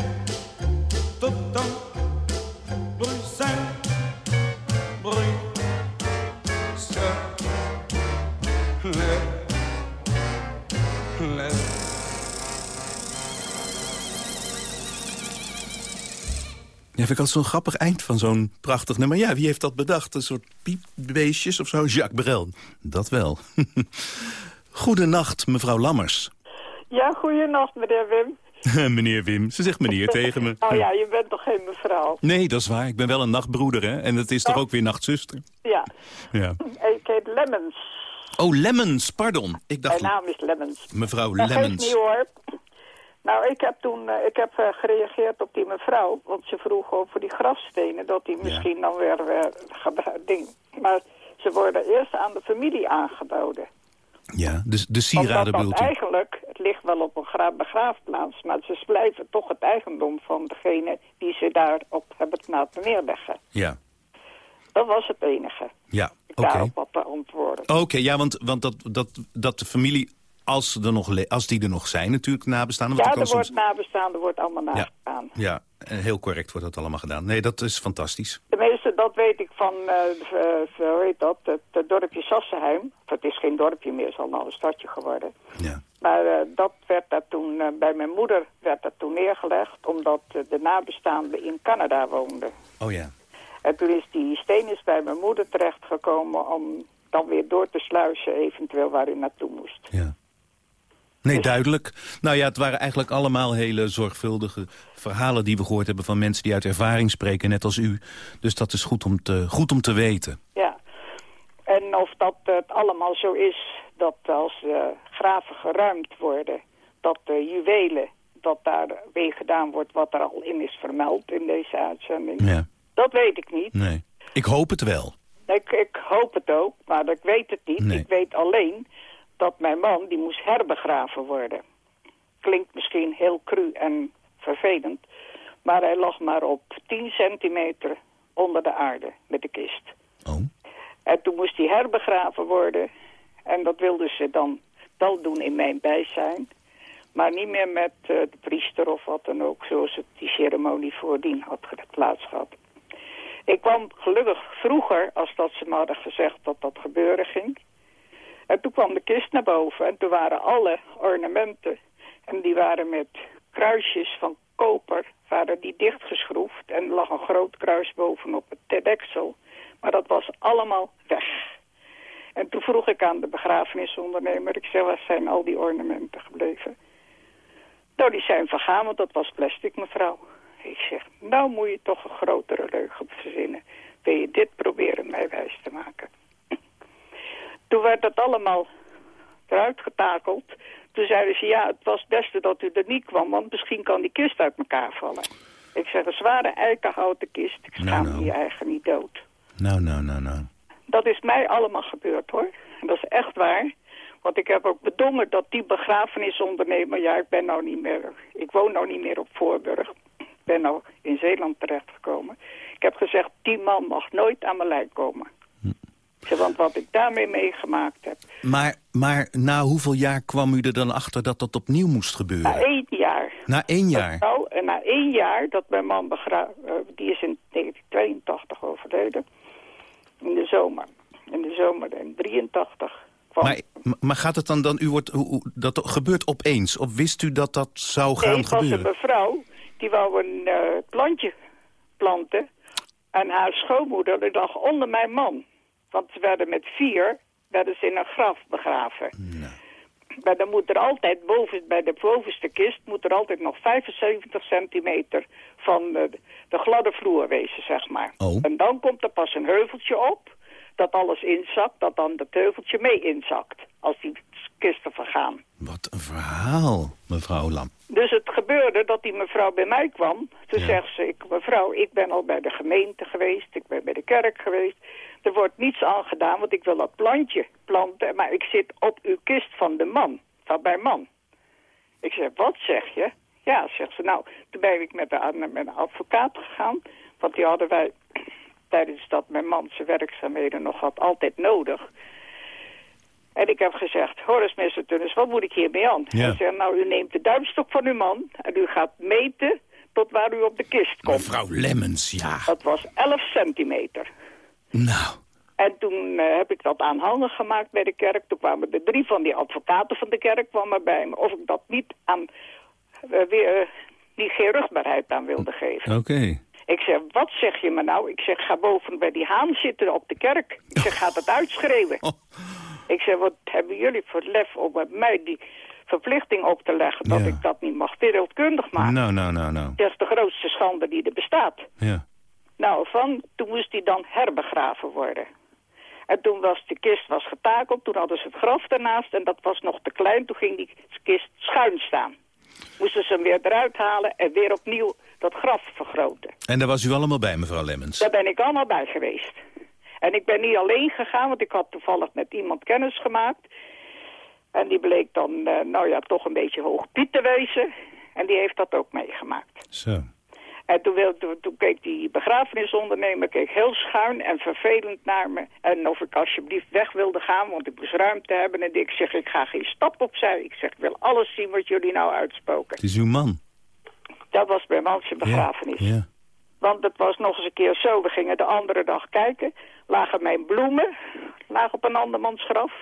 Speaker 2: vind ik altijd zo'n grappig eind van zo'n prachtig nummer. Ja, wie heeft dat bedacht? Een soort piepbeestjes of zo? Jacques Brel. Dat wel. (laughs) Goedenacht, mevrouw Lammers.
Speaker 7: Ja, goeienacht, meneer Wim. (laughs)
Speaker 2: meneer Wim. Ze zegt meneer (laughs) tegen me.
Speaker 7: Oh ja, je bent toch geen mevrouw?
Speaker 2: Nee, dat is waar. Ik ben wel een nachtbroeder, hè. En het is toch ook weer nachtzuster?
Speaker 7: Ja.
Speaker 2: Ja.
Speaker 7: Ik heet Lemmens.
Speaker 2: Oh, Lemmens, pardon. Ik
Speaker 7: Mijn
Speaker 2: dacht
Speaker 7: naam is Lemmens.
Speaker 2: mevrouw
Speaker 7: Dat
Speaker 2: Lemmens.
Speaker 7: niet hoor. Nou, ik heb toen eh, ik heb, eh, gereageerd op die mevrouw. Want ze vroeg over die grafstenen. Dat die misschien dan weer gebruikt ding. Maar ze worden eerst aan de familie aangeboden.
Speaker 2: Ja, dus de sieraden bedoelt
Speaker 7: eigenlijk, het ligt wel op een gra- begraafplaats. Maar ze blijven toch het eigendom van degene die ze daarop hebben laten neerleggen.
Speaker 2: Ja,
Speaker 7: Dat was het enige.
Speaker 2: ja, oké.
Speaker 7: daarop wat te antwoorden.
Speaker 2: Oké, ja, want, want dat, dat, dat de familie, als, er nog als die er nog zijn natuurlijk, nabestaanden... want
Speaker 7: Ja,
Speaker 2: er kan
Speaker 7: wordt
Speaker 2: soms-
Speaker 7: nabestaande wordt allemaal nagegaan.
Speaker 2: Ja, en heel correct wordt dat allemaal gedaan. Nee, dat is fantastisch.
Speaker 7: Tenminste, dat weet ik van, eh, eh, hoe heet dat, het, het dorpje Sassenheim. Het is geen dorpje meer, het is al nou een stadje geworden.
Speaker 2: Ja.
Speaker 7: Maar eh, dat werd daar toen, eh, bij mijn moeder werd dat toen neergelegd... omdat eh, de nabestaande in Canada woonde.
Speaker 2: Oh ja.
Speaker 7: En toen is die steen is bij mijn moeder terechtgekomen... om dan weer door te sluizen eventueel waar u naartoe moest.
Speaker 2: Ja. Nee, duidelijk. Nou ja, het waren eigenlijk allemaal hele zorgvuldige verhalen die we gehoord hebben van mensen die uit ervaring spreken, net als u. Dus dat is goed om te, goed om te weten.
Speaker 7: Ja. En of dat het allemaal zo is dat als eh, graven geruimd worden, dat de juwelen, dat daar weer gedaan wordt wat er al in is vermeld in deze uitzending.
Speaker 2: Ja,
Speaker 7: Dat weet ik niet.
Speaker 2: nee. Ik hoop het wel.
Speaker 7: Ik, ik hoop het ook, maar ik weet het niet.
Speaker 2: Nee.
Speaker 7: Ik weet alleen dat mijn man, die moest herbegraven worden. Klinkt misschien heel cru en vervelend, maar hij lag maar op 10 centimeter onder de aarde met de kist.
Speaker 2: Oh.
Speaker 7: En toen moest hij herbegraven worden. En dat wilden ze dan wel doen in mijn bijzijn. Maar niet meer met eh, de priester of wat dan ook, zoals het die ceremonie voordien had ge- plaatsgehad. Ik kwam gelukkig vroeger, als dat ze me hadden gezegd dat dat gebeuren ging. En toen kwam de kist naar boven en toen waren alle ornamenten. En die waren met kruisjes van koper, waren die dichtgeschroefd. En er lag een groot kruis bovenop het deksel. Maar dat was allemaal weg. En toen vroeg ik aan de begrafenisondernemer, ik zei, waar zijn al die ornamenten gebleven? Nou, die zijn vergaan, want dat was plastic, mevrouw. Ik zeg, nou moet je toch een grotere leugen verzinnen. Wil je dit proberen mij wijs te maken? Toen werd dat allemaal eruit getakeld. Toen zeiden ze, ja, het was het beste dat u er niet kwam, want misschien kan die kist uit elkaar vallen. Ik zeg, een zware eikenhouten kist, ik
Speaker 2: Nou,
Speaker 7: schaam
Speaker 2: nou.
Speaker 7: je eigen niet dood.
Speaker 2: Nou, nou, nou, nou.
Speaker 7: Dat is mij allemaal gebeurd hoor. En dat is echt waar. Want ik heb ook bedongen dat die begrafenisondernemer... Ja, ik ben nou niet meer... Ik woon nou niet meer op Voorburg. Ik ben nou in Zeeland terechtgekomen. Ik heb gezegd, die man mag nooit aan mijn lijk komen. Want wat ik daarmee meegemaakt heb...
Speaker 2: Maar, maar na hoeveel jaar kwam u er dan achter dat dat opnieuw moest
Speaker 7: Na
Speaker 2: gebeuren?
Speaker 7: één jaar...
Speaker 2: Na één jaar?
Speaker 7: Nou, en na één jaar dat mijn man begra eh, die is in 1982 overleden. In de zomer. In de zomer in 83 kwam...
Speaker 2: Maar, maar gaat het dan, dan u wordt, dat gebeurt opeens? Of wist u dat dat zou gaan
Speaker 7: Nee, het was een
Speaker 2: gebeuren?
Speaker 7: mevrouw, die wou een eh, plantje planten. En haar schoonmoeder lag onder mijn man. Want ze werden met vier, werden ze in een graf begraven. Maar dan moet er altijd, boven, bij de bovenste kist, moet er altijd nog 75 centimeter van de gladde vloer wezen, zeg maar.
Speaker 2: Oh.
Speaker 7: En dan komt er pas een heuveltje op, dat alles inzakt, dat dan dat heuveltje mee inzakt. Als die kisten vergaan.
Speaker 2: Wat een verhaal, mevrouw Lam.
Speaker 7: Dus het gebeurde dat die mevrouw bij mij kwam. Toen
Speaker 2: Ja.
Speaker 7: zegt ze, ik, mevrouw, ik ben al bij de gemeente geweest, ik ben bij de kerk geweest. Er wordt niets aan gedaan, want ik wil dat plantje planten, maar ik zit op uw kist van de man, van mijn man. Ik zeg, wat zeg je? Ja, zegt ze, nou, toen ben ik met de, met een advocaat gegaan, want die hadden wij (clears throat) tijdens dat mijn man zijn werkzaamheden nog had altijd nodig. En ik heb gezegd, Horace Messertunis, wat moet ik hiermee aan?
Speaker 2: Ja.
Speaker 7: Hij zegt, nou, u neemt de duimstok van uw man en u gaat meten tot waar u op de kist komt.
Speaker 2: Mevrouw Lemmens, ja.
Speaker 7: Dat was 11 centimeter.
Speaker 2: Nou,
Speaker 7: En toen eh, heb ik dat aanhandig gemaakt bij de kerk. Toen kwamen de drie van die advocaten van de kerk kwamen bij me. Of ik dat niet aan, eh, weer, eh, die geen rugbaarheid aan wilde geven.
Speaker 2: oké.
Speaker 7: Ik zeg, wat zeg je me nou? Ik zeg, ga boven bij die haan zitten op de kerk. Ik zeg, ga dat uitschreeuwen.
Speaker 2: Oh.
Speaker 7: Ik zeg, wat hebben jullie voor lef om met mij die verplichting op te leggen... dat
Speaker 2: Ja.
Speaker 7: ik dat niet mag wereldkundig maken?
Speaker 2: Nou, nou, nou, nou.
Speaker 7: Dat is de grootste schande die er bestaat.
Speaker 2: Ja.
Speaker 7: Nou, van, toen moest hij dan herbegraven worden. En toen was de kist was getakeld, toen hadden ze het graf ernaast en dat was nog te klein. Toen ging die kist schuin staan. Moesten ze hem weer eruit halen en weer opnieuw dat graf vergroten.
Speaker 2: En daar was u allemaal bij, mevrouw Lemmens?
Speaker 7: Daar ben ik allemaal bij geweest. En ik ben niet alleen gegaan, want ik had toevallig met iemand kennis gemaakt. En die bleek dan, eh, nou ja, toch een beetje hoog Piet te wezen. En die heeft dat ook meegemaakt.
Speaker 2: Zo.
Speaker 7: En toen, wilde, toen, toen keek die begrafenisondernemer keek heel schuin en vervelend naar me. En of ik alsjeblieft weg wilde gaan, want ik moest ruimte hebben. En ik zeg, ik ga geen stap opzij. Ik zeg, ik wil alles zien wat jullie nou uitspoken.
Speaker 2: Het is uw man.
Speaker 7: Dat was bij Manse begrafenis.
Speaker 2: Ja.
Speaker 7: Want het was nog eens een keer zo. We gingen de andere dag kijken. Lagen mijn bloemen. Lagen op een andermans graf.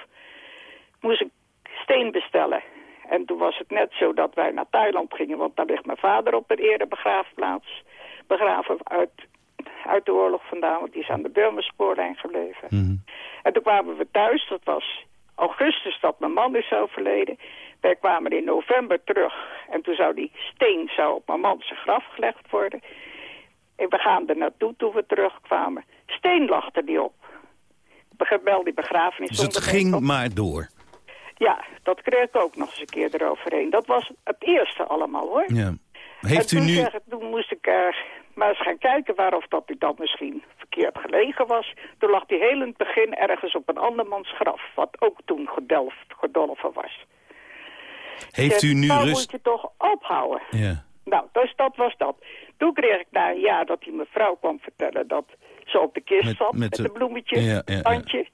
Speaker 7: Moest ik steen bestellen. En toen was het net zo dat wij naar Thailand gingen. Want daar ligt mijn vader op een eerder begraafplaats. Begraven uit, uit de oorlog vandaan. Want die is aan de Burmerspoorlijn gebleven.
Speaker 2: Mhm.
Speaker 7: En toen kwamen we thuis. Dat was augustus dat mijn man is overleden. Wij kwamen in november terug. En toen zou die steen zou op mijn man zijn graf gelegd worden. En we gaan er naartoe toen we terugkwamen. Steen lag er niet op. Bel die begrafenis.
Speaker 2: Dus het ging maar door.
Speaker 7: Ja, dat kreeg ik ook nog eens een keer eroverheen. Dat was het eerste allemaal hoor.
Speaker 2: Ja. Heeft
Speaker 7: en
Speaker 2: u
Speaker 7: toen,
Speaker 2: nu...
Speaker 7: zeg toen moest ik er maar eens gaan kijken waarof dat hij dan misschien verkeerd gelegen was. Toen lag hij heel in het begin ergens op een andermans graf, wat ook toen gedelft, gedolven was.
Speaker 2: Heeft u nu
Speaker 7: nou
Speaker 2: rust...
Speaker 7: moet je toch ophouden.
Speaker 2: Ja.
Speaker 7: Nou, dus dat was dat. Toen kreeg ik na een jaar dat die mevrouw kwam vertellen dat ze op de kist
Speaker 2: Met-
Speaker 7: zat
Speaker 2: met
Speaker 7: met,
Speaker 2: de-
Speaker 7: een bloemetje,
Speaker 2: Ja, ja, ja.
Speaker 7: handje.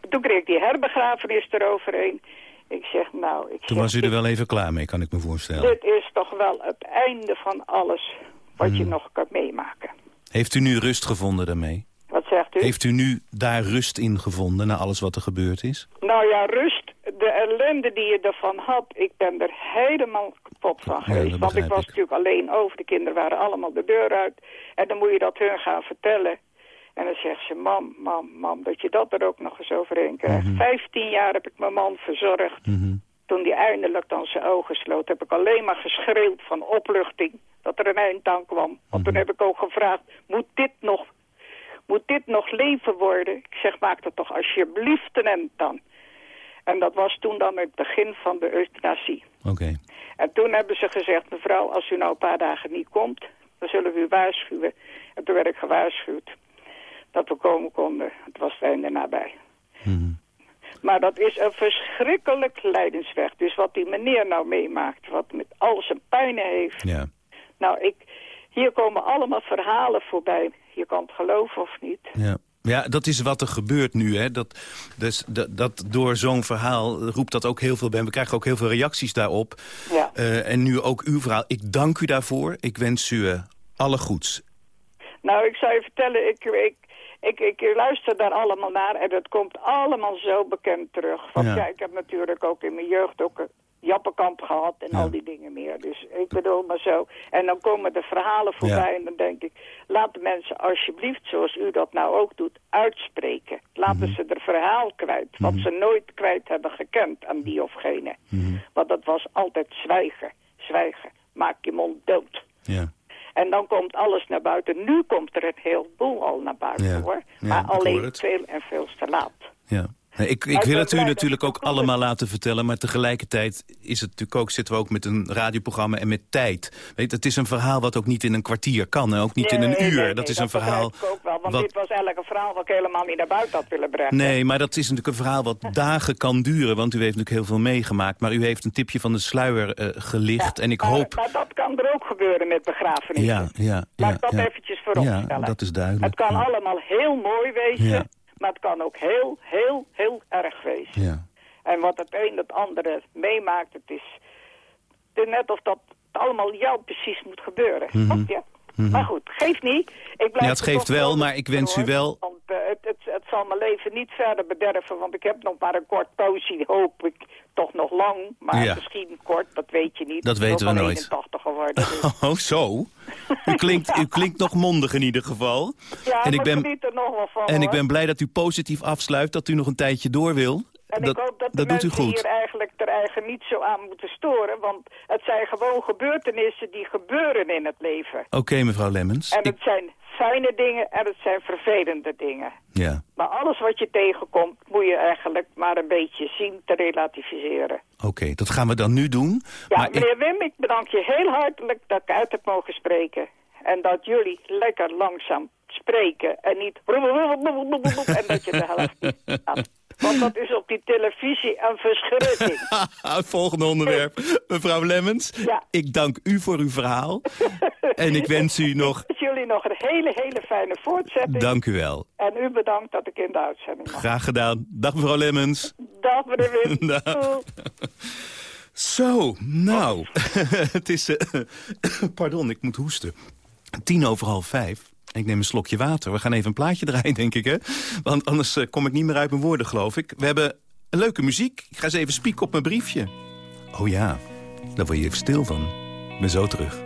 Speaker 7: En toen kreeg ik die herbegrafenis eroverheen. Ik zeg, nou... Ik
Speaker 2: Toen
Speaker 7: zeg,
Speaker 2: was u er wel even klaar mee, kan ik me voorstellen.
Speaker 7: Dit is toch wel het einde van alles wat je
Speaker 2: Hmm.
Speaker 7: nog kan meemaken.
Speaker 2: Heeft u nu rust gevonden daarmee?
Speaker 7: Wat zegt u?
Speaker 2: Heeft u nu daar rust in gevonden, na alles wat er gebeurd is?
Speaker 7: Nou ja, rust. De ellende die je ervan had, ik ben er helemaal kapot van geweest. want ik was
Speaker 2: ik.
Speaker 7: natuurlijk alleen over. De kinderen waren allemaal de deur uit. En dan moet je dat hun gaan vertellen. En dan zegt ze, mam, mam, mam, dat je dat er ook nog eens overheen krijgt.
Speaker 2: Mhm.
Speaker 7: Vijftien jaar heb ik mijn man verzorgd. Toen hij eindelijk dan zijn ogen sloot, heb ik alleen maar geschreeuwd van opluchting. Dat er een eind aan kwam. Want toen heb ik ook gevraagd, moet dit nog, moet dit nog leven worden? Ik zeg, maak er toch alsjeblieft een eind aan. En dat was toen dan het begin van de euthanasie.
Speaker 2: Oké.
Speaker 7: En toen hebben ze gezegd, mevrouw, als u nou een paar dagen niet komt, dan zullen we u waarschuwen. En toen werd ik gewaarschuwd dat we komen konden. Het was het einde nabij. Maar dat is een verschrikkelijk lijdensweg. Dus wat die meneer nou meemaakt, wat met al zijn pijnen heeft.
Speaker 2: Ja.
Speaker 7: Nou, ik, hier komen allemaal verhalen voorbij. Je kan het geloven of niet.
Speaker 2: Ja. Ja, dat is wat er gebeurt nu. Hè. Dat, dus, dat, dat door zo'n verhaal roept dat ook heel veel bij. We krijgen ook heel veel reacties daarop.
Speaker 7: Ja.
Speaker 2: Eh, en nu ook uw verhaal. Ik dank u daarvoor. Ik wens u eh, alle goeds.
Speaker 7: Nou, ik zou je vertellen, ik, ik, ik, ik luister daar allemaal naar en het komt allemaal zo bekend terug. Want
Speaker 2: Ja.
Speaker 7: ja, ik heb natuurlijk ook in mijn jeugd ook een jappenkamp gehad en
Speaker 2: Ja.
Speaker 7: al die dingen meer. Dus ik bedoel maar zo. En dan komen de verhalen voorbij
Speaker 2: Ja.
Speaker 7: en dan denk ik, laat de mensen alsjeblieft, zoals u dat nou ook doet, uitspreken. Laten
Speaker 2: Mhm.
Speaker 7: ze er verhaal kwijt, wat ze nooit kwijt hebben gekend aan die of gene.
Speaker 2: Mhm.
Speaker 7: Want dat was altijd zwijgen, zwijgen, maak je mond dood.
Speaker 2: Ja.
Speaker 7: En dan komt alles naar buiten. Nu komt er een heleboel al naar buiten,
Speaker 2: Ja.
Speaker 7: hoor. Maar alleen veel en veel te laat.
Speaker 2: Ja. Ik, ik wil het u
Speaker 7: dat
Speaker 2: natuurlijk ook allemaal laten vertellen... maar tegelijkertijd is het natuurlijk ook, zitten we ook met een radioprogramma en met tijd. Weet, het is een verhaal wat ook niet in een kwartier kan en ook niet in een uur.
Speaker 7: nee,
Speaker 2: dat
Speaker 7: nee,
Speaker 2: is een verhaal...
Speaker 7: begrijp ik ook wel, want
Speaker 2: wat-
Speaker 7: dit was eigenlijk een verhaal wat ik helemaal niet naar buiten had willen brengen.
Speaker 2: Nee, maar dat is natuurlijk een verhaal wat (laughs) dagen kan duren. Want u heeft natuurlijk heel veel meegemaakt. Maar u heeft een tipje van de sluier eh, gelicht. en ik
Speaker 7: maar,
Speaker 2: hoop...
Speaker 7: Maar dat kan er ook gebeuren met begrafenissen.
Speaker 2: Ja, ja,
Speaker 7: Laat
Speaker 2: ja,
Speaker 7: ik dat
Speaker 2: ja.
Speaker 7: eventjes voorop
Speaker 2: Ja, dat is duidelijk.
Speaker 7: Het kan allemaal heel mooi wezen. Maar het kan ook heel, heel, heel erg wezen.
Speaker 2: Ja.
Speaker 7: En wat het een het andere meemaakt, het is, het is net of dat het allemaal jou precies moet gebeuren. Snap je? Maar goed, geeft niet. Ik blijf
Speaker 2: Mhm. Ja, het geeft wel,
Speaker 7: wel
Speaker 2: maar ik wens u wel-
Speaker 7: Want eh, het, het, het zal mijn leven niet verder bederven, want ik heb nog maar een kort poosje, hoop ik. Toch nog lang, maar
Speaker 2: Ja.
Speaker 7: misschien kort, dat weet je niet.
Speaker 2: Dat weten we nooit.
Speaker 7: 81 geworden, dus. (laughs)
Speaker 2: Oh, zo? U klinkt, (laughs) u klinkt nog mondig in ieder geval.
Speaker 7: Ja,
Speaker 2: en ik ben,
Speaker 7: er nog wel van,
Speaker 2: en ik ben blij dat u positief afsluit, dat u nog een tijdje door wil.
Speaker 7: En
Speaker 2: dat
Speaker 7: ik hoop dat de
Speaker 2: dat u
Speaker 7: mensen hier eigenlijk ter eigen niet zo aan moeten storen. Want het zijn gewoon gebeurtenissen die gebeuren in het leven.
Speaker 2: Oké, mevrouw Lemmens.
Speaker 7: En
Speaker 2: Ik-
Speaker 7: het zijn fijne dingen en het zijn vervelende dingen.
Speaker 2: ja,
Speaker 7: Maar alles wat je tegenkomt moet je eigenlijk maar een beetje zien te relativeren.
Speaker 2: oké, dat gaan we dan nu doen.
Speaker 7: Ja,
Speaker 2: maar ik-
Speaker 7: meneer Wim, ik bedank je heel hartelijk dat ik uit heb mogen spreken. En dat jullie lekker langzaam spreken en niet... en dat je de helft niet. (laughs) Want dat is op die televisie een verschrikking. (laughs)
Speaker 2: Volgende onderwerp. Mevrouw Lemmens,
Speaker 7: Ja.
Speaker 2: ik dank u voor uw verhaal. en ik wens u nog...
Speaker 7: Ik wens jullie nog een hele, hele fijne voortzetting.
Speaker 2: Dank u wel.
Speaker 7: En u bedankt dat ik in de uitzending mag.
Speaker 2: Graag gedaan. Dag mevrouw Lemmens.
Speaker 7: Dag meneer Wim. (laughs)
Speaker 2: Dag. Zo, nou, (laughs) het is... eh, (coughs) pardon, ik moet hoesten. Tien over half vijf. Ik neem een slokje water. We gaan even een plaatje draaien, denk ik, hè? Want anders eh, kom ik niet meer uit mijn woorden, geloof ik. We hebben een leuke muziek. Ik ga eens even spieken op mijn briefje. Oh ja, daar word je even stil van. Ik ben zo terug.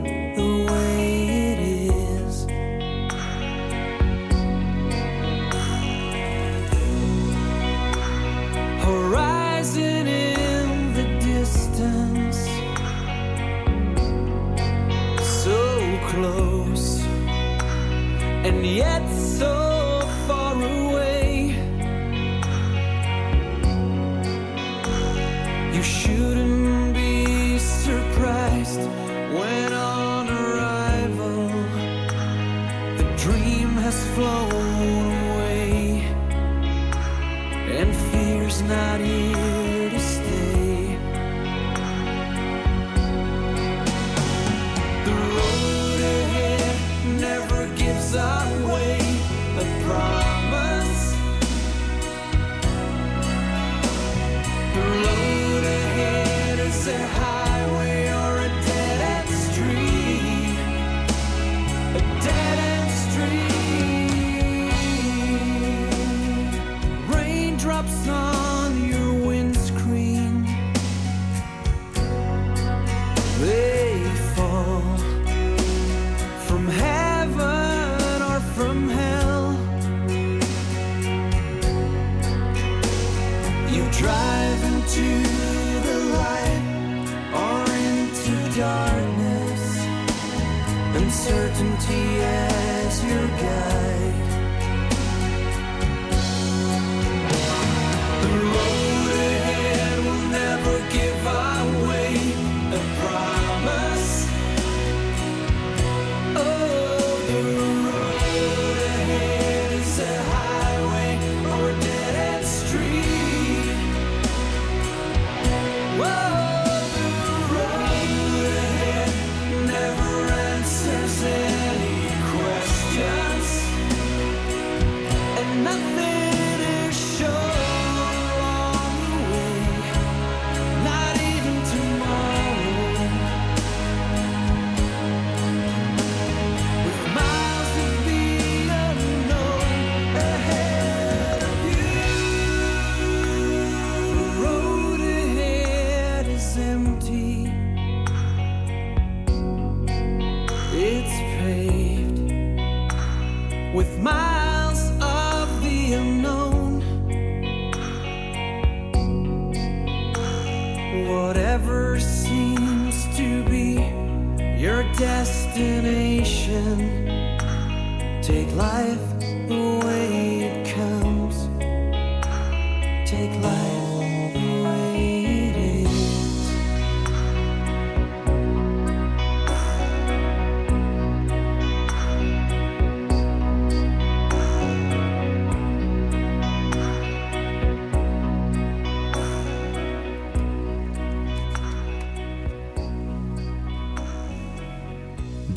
Speaker 8: yet so far away. You shouldn't be surprised when on arrival the dream has flown away and fear's not here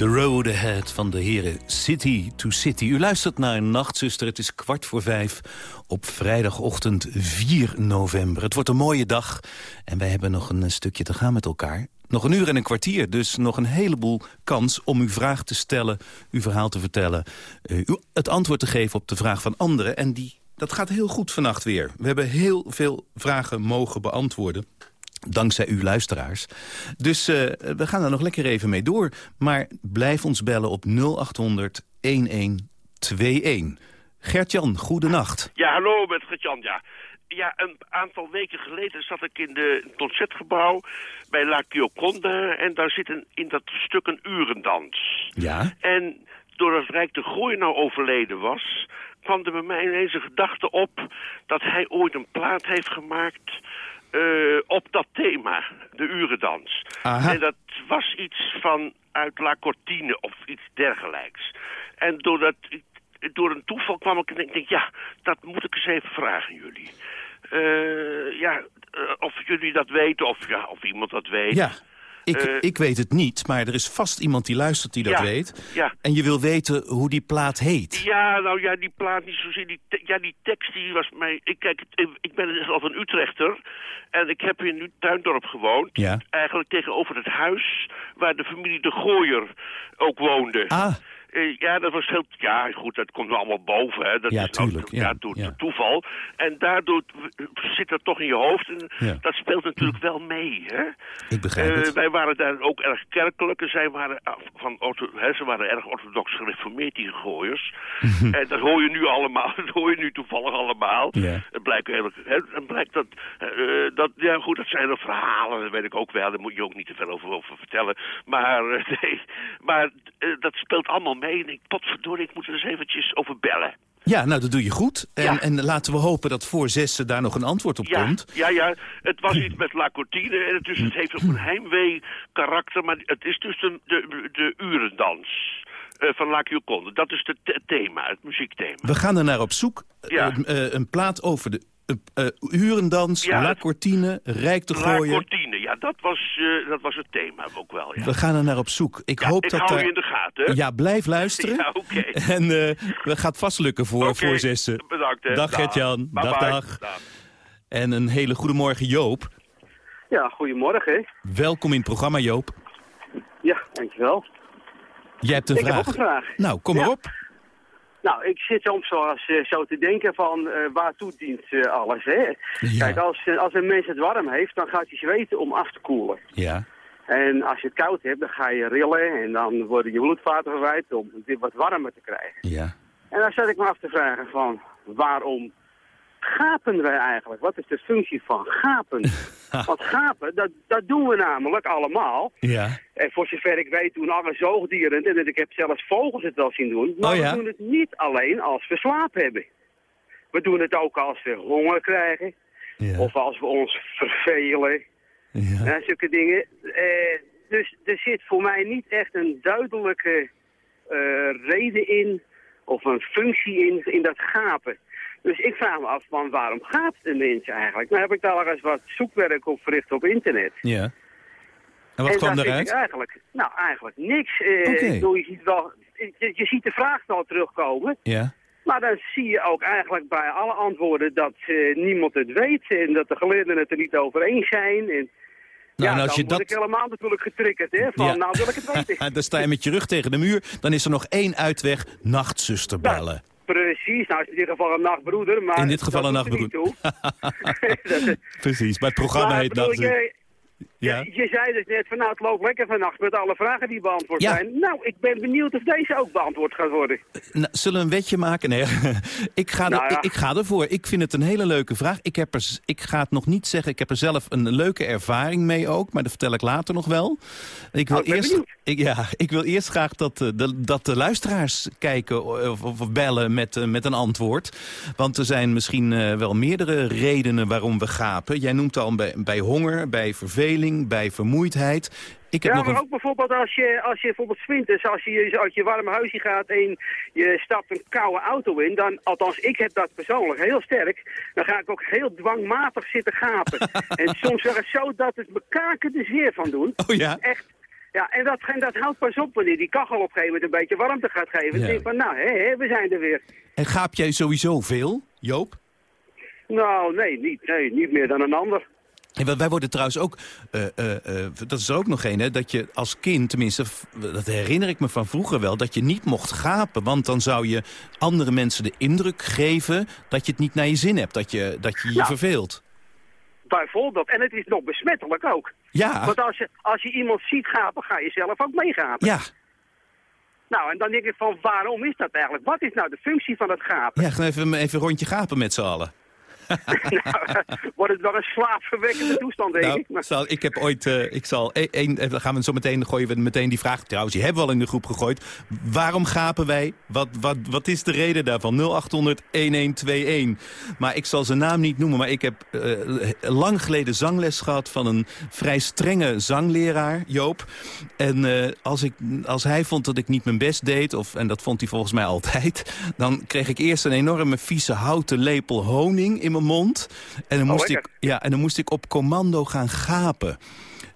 Speaker 8: The Road Ahead
Speaker 2: van de heren City to City. U luistert naar Nachtzuster. Het is kwart voor vijf op vrijdagochtend 4 november. Het wordt een mooie dag en wij hebben nog een stukje te gaan met elkaar. Nog een uur en een kwartier, dus nog een heleboel kans om uw vraag te stellen... uw verhaal te vertellen, eh, het antwoord te geven op de vraag van anderen. En die, dat gaat heel goed vannacht weer. We hebben heel veel vragen mogen beantwoorden. Dankzij u luisteraars. Dus eh, we gaan er nog lekker even mee door. Maar blijf ons bellen op 0800 1121. Gert-Jan, goedenacht.
Speaker 9: Ja, hallo met Gert-Jan, ja. Ja, een aantal weken geleden zat ik in, de, in het concertgebouw bij La Gioconda... en daar zit een, in dat stuk een urendans.
Speaker 2: Ja?
Speaker 9: En doordat Rijk de Gooi nou overleden was... kwam er bij mij ineens een gedachte op dat hij ooit een plaat heeft gemaakt... eh, op dat thema, de urendans.
Speaker 2: Aha.
Speaker 9: En dat was iets van uit La Cortine of iets dergelijks. En doordat door een toeval kwam ik en ik denk, ja, dat moet ik eens even vragen jullie. Eh, ja, eh, of jullie dat weten, of, ja, of iemand dat weet.
Speaker 2: Ja, ik,
Speaker 9: Eh,
Speaker 2: ik weet het niet, maar er is vast iemand die luistert die dat
Speaker 9: Ja,
Speaker 2: weet.
Speaker 9: ja.
Speaker 2: En je wil weten hoe die plaat heet.
Speaker 9: Ja, nou ja, die plaat niet zozeer. Die, ja, die tekst die was mij... Ik, kijk, ik, ben al een Utrechter. En ik heb in Tuindorp gewoond.
Speaker 2: Ja.
Speaker 9: Eigenlijk tegenover het huis waar de familie de Gooier ook woonde.
Speaker 2: Ah,
Speaker 9: ja, dat was heel... Ja, goed, dat komt allemaal boven, hè. Dat
Speaker 2: Ja,
Speaker 9: is
Speaker 2: tuurlijk,
Speaker 9: Ook,
Speaker 2: ja,
Speaker 9: ja, toeval. En daardoor zit dat toch in je hoofd. En dat speelt natuurlijk wel mee, hè.
Speaker 2: ik begrijp
Speaker 9: Eh,
Speaker 2: het.
Speaker 9: wij waren daar ook erg kerkelijk. En zij waren, af- van, hè, ze waren erg orthodox gereformeerd, die gooiers. en dat hoor je nu allemaal. (laughs) Dat hoor je nu toevallig allemaal.
Speaker 2: Ja.
Speaker 9: Het blijkt, eigenlijk, hè, het blijkt dat, eh, dat... Ja, goed, dat zijn er verhalen. Dat weet ik ook wel. Daar moet je ook niet te veel over, over vertellen. Maar, eh, (laughs) nee, maar eh, dat speelt allemaal mee. En ik, potverdorie, ik moet er eens eventjes over bellen.
Speaker 2: Ja, nou, dat doe je goed. En,
Speaker 9: Ja.
Speaker 2: en laten we hopen dat voor zessen daar nog een antwoord op
Speaker 9: Ja,
Speaker 2: komt.
Speaker 9: ja, ja, het was iets met La Cortine en het, dus, het heeft ook een heimwee karakter, maar het is dus de, de, de urendans eh, van La Gioconda. Dat is het thema, het muziekthema.
Speaker 2: We gaan er naar op zoek.
Speaker 9: Ja.
Speaker 2: Eh, eh, een plaat over de uh, Urendans, La Cortine, Rijk te
Speaker 9: La
Speaker 2: gooien.
Speaker 9: Cortine, ja, dat was, eh, dat was het thema ook wel, ja.
Speaker 2: We gaan er naar op zoek. Ik
Speaker 9: Ja,
Speaker 2: hoop
Speaker 9: ik
Speaker 2: dat
Speaker 9: hou
Speaker 2: daar-
Speaker 9: je in de gaten.
Speaker 2: Ja, blijf luisteren. (laughs)
Speaker 9: Ja, oké. (laughs)
Speaker 2: En eh we gaat vast lukken voor,
Speaker 9: Oké,
Speaker 2: voor zessen.
Speaker 9: Bedankt, hè.
Speaker 2: Dag Gert-Jan.
Speaker 9: Bye
Speaker 2: Dag, dag. En een hele goede morgen Joop.
Speaker 10: Ja, goedemorgen.
Speaker 2: Welkom in het programma Joop.
Speaker 10: Ja, dankjewel.
Speaker 2: Jij hebt een
Speaker 10: ik
Speaker 2: vraag.
Speaker 10: heb ook een vraag.
Speaker 2: Nou, kom
Speaker 10: Ja.
Speaker 2: maar op.
Speaker 10: Nou, ik zit soms zo, als, eh, zo te denken van eh, waartoe dient eh, alles. Hè?
Speaker 2: Ja.
Speaker 10: Kijk, als, als een mens het warm heeft, dan gaat hij zweten om af te koelen.
Speaker 2: Ja.
Speaker 10: En als je het koud hebt, dan ga je rillen en dan worden je bloedvaten verwijt om het wat warmer te krijgen.
Speaker 2: Ja.
Speaker 10: En dan zat ik me af te vragen van, waarom gapen wij eigenlijk? Wat is de functie van gapen? (laughs) (laughs) Want gapen, dat, dat doen we namelijk allemaal.
Speaker 2: Ja.
Speaker 10: En voor zover ik weet doen alle zoogdieren, en ik heb zelfs vogels het wel zien doen, maar
Speaker 2: Oh ja?
Speaker 10: we doen het niet alleen als we slaap hebben. We doen het ook als we honger krijgen,
Speaker 2: Ja.
Speaker 10: of als we ons vervelen,
Speaker 2: ja.
Speaker 10: en zulke dingen. Eh, dus er zit voor mij niet echt een duidelijke eh, reden in, of een functie in, in dat gapen. Dus ik vraag me af, van waarom gaapt een mens eigenlijk? Nou heb ik daar al eens wat zoekwerk op verricht op internet.
Speaker 2: Ja. En wat
Speaker 10: en
Speaker 2: kwam eruit?
Speaker 10: eigenlijk, nou, eigenlijk niks. Eh, bedoel, je, ziet wel, je, je ziet de vraag wel terugkomen.
Speaker 2: Ja.
Speaker 10: Maar dan zie je ook eigenlijk bij alle antwoorden dat eh, niemand het weet. En dat de geleerden het er niet over eens zijn. En,
Speaker 2: Nou,
Speaker 10: ja,
Speaker 2: en als
Speaker 10: dan
Speaker 2: je
Speaker 10: word
Speaker 2: dat...
Speaker 10: ik helemaal natuurlijk getriggerd. Hè, van,
Speaker 2: Ja.
Speaker 10: nou wil ik het weten. (laughs)
Speaker 2: Dan sta je met je rug tegen de muur. Dan is er nog één uitweg. Nachtzuster bellen.
Speaker 10: Precies, nou is het in dit geval een nachtbroeder. Maar
Speaker 2: In dit geval een
Speaker 10: er
Speaker 2: nachtbroeder. (laughs) Precies. Maar het programma
Speaker 10: maar
Speaker 2: heet
Speaker 10: je,
Speaker 2: Ja.
Speaker 10: je, je zei dus net van nou het loopt lekker vannacht met alle vragen die beantwoord
Speaker 2: Ja.
Speaker 10: zijn. Nou, ik ben benieuwd of deze ook beantwoord gaat worden.
Speaker 2: Nou, zullen we een wetje maken? Nee, (laughs) ik, ga er,
Speaker 10: Nou ja.
Speaker 2: ik, ik ga ervoor. Ik vind het een hele leuke vraag. Ik, heb er, ik ga het nog niet zeggen. Ik heb er zelf een leuke ervaring mee ook. Maar dat vertel ik later nog wel. Ik wil,
Speaker 10: ik ben
Speaker 2: eerst, ik, ja, ik wil eerst graag dat, eh, de, dat de luisteraars kijken of, of bellen met, eh, met een antwoord. Want er zijn misschien eh, wel meerdere redenen waarom we gapen. Jij noemt al bij, bij honger, bij verveling, bij vermoeidheid. Ik heb
Speaker 10: Ja,
Speaker 2: nog
Speaker 10: maar
Speaker 2: een...
Speaker 10: ook bijvoorbeeld als je, als je bijvoorbeeld winters, als je uit je warme huisje gaat en je stapt een koude auto in, dan, althans ik heb dat persoonlijk heel sterk, dan ga ik ook heel dwangmatig zitten gapen. (laughs) en soms wel eens zo dat het me kaken er zeer van doen.
Speaker 2: Oh ja?
Speaker 10: Echt, Ja, en dat, en dat houdt pas op wanneer die kachel op een gegeven moment een beetje warmte gaat geven. Dan denk ik van, nou, hé, hé, we zijn er weer.
Speaker 2: En gaap jij sowieso veel, Joop?
Speaker 10: Nou, nee, niet, nee, niet meer dan een ander.
Speaker 2: En wij- worden trouwens ook, eh, eh, eh, dat is er ook nog een, hè, dat je als kind, tenminste, dat herinner ik me van vroeger wel, dat je niet mocht gapen. Want dan zou je andere mensen de indruk geven dat je het niet naar je zin hebt, dat je dat je, je
Speaker 10: Ja.
Speaker 2: verveelt.
Speaker 10: Bijvoorbeeld. En het is nog besmettelijk ook.
Speaker 2: Ja,
Speaker 10: Want als je, als je iemand ziet gapen, ga je zelf ook meegapen.
Speaker 2: ja,
Speaker 10: Nou, en dan denk ik van, waarom is dat eigenlijk? Wat is nou de functie van het gapen?
Speaker 2: ja, gewoon even, even een rondje gapen met z'n allen. (laughs)
Speaker 10: nou, wordt het wel een slaapverwekkende toestand, denk
Speaker 2: Nou,
Speaker 10: ik. Maar,
Speaker 2: zal, ik heb ooit, eh, ik zal, e- één, eh, dan gaan we zo meteen, gooien we meteen die vraag, trouwens, die hebben we al in de groep gegooid. Waarom gapen wij? Wat, wat, wat is de reden daarvan? 0800-1121. Maar ik zal zijn naam niet noemen, maar ik heb eh, lang geleden zangles gehad van een vrij strenge zangleraar, Joop. En als, ik, als hij vond dat ik niet mijn best deed, of, en dat vond hij volgens mij altijd, dan kreeg ik eerst een enorme vieze houten lepel honing in mijn mond. En dan
Speaker 10: Oh,
Speaker 2: moest ik ja, en dan moest ik op commando gaan gapen.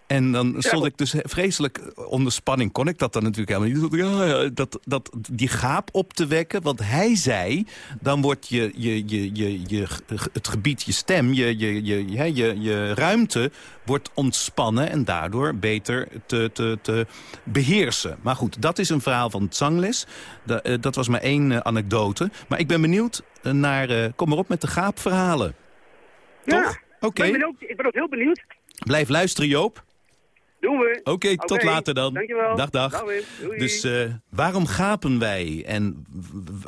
Speaker 2: En dan stond ik dus vreselijk onder spanning. Kon ik dat dan natuurlijk helemaal niet. Ja, ja, dat, dat, die gaap op te wekken. Want hij zei, dan wordt je, je, je, je, je, het gebied, je stem, je, je, je, je, je, je ruimte wordt ontspannen... en daardoor beter te, te, te beheersen. Maar goed, dat is een verhaal van het zangles. Da- eh, dat was maar één eh, anekdote. Maar ik ben benieuwd eh, naar... eh, kom maar op met de gaapverhalen.
Speaker 10: ja,
Speaker 2: Toch? Oké,
Speaker 10: ik, ben ook, ik ben ook heel benieuwd.
Speaker 2: blijf luisteren Joop.
Speaker 10: Doen we.
Speaker 2: Oké, tot later dan.
Speaker 10: Dankjewel.
Speaker 2: Dag, dag. Dus eh, waarom gapen wij? En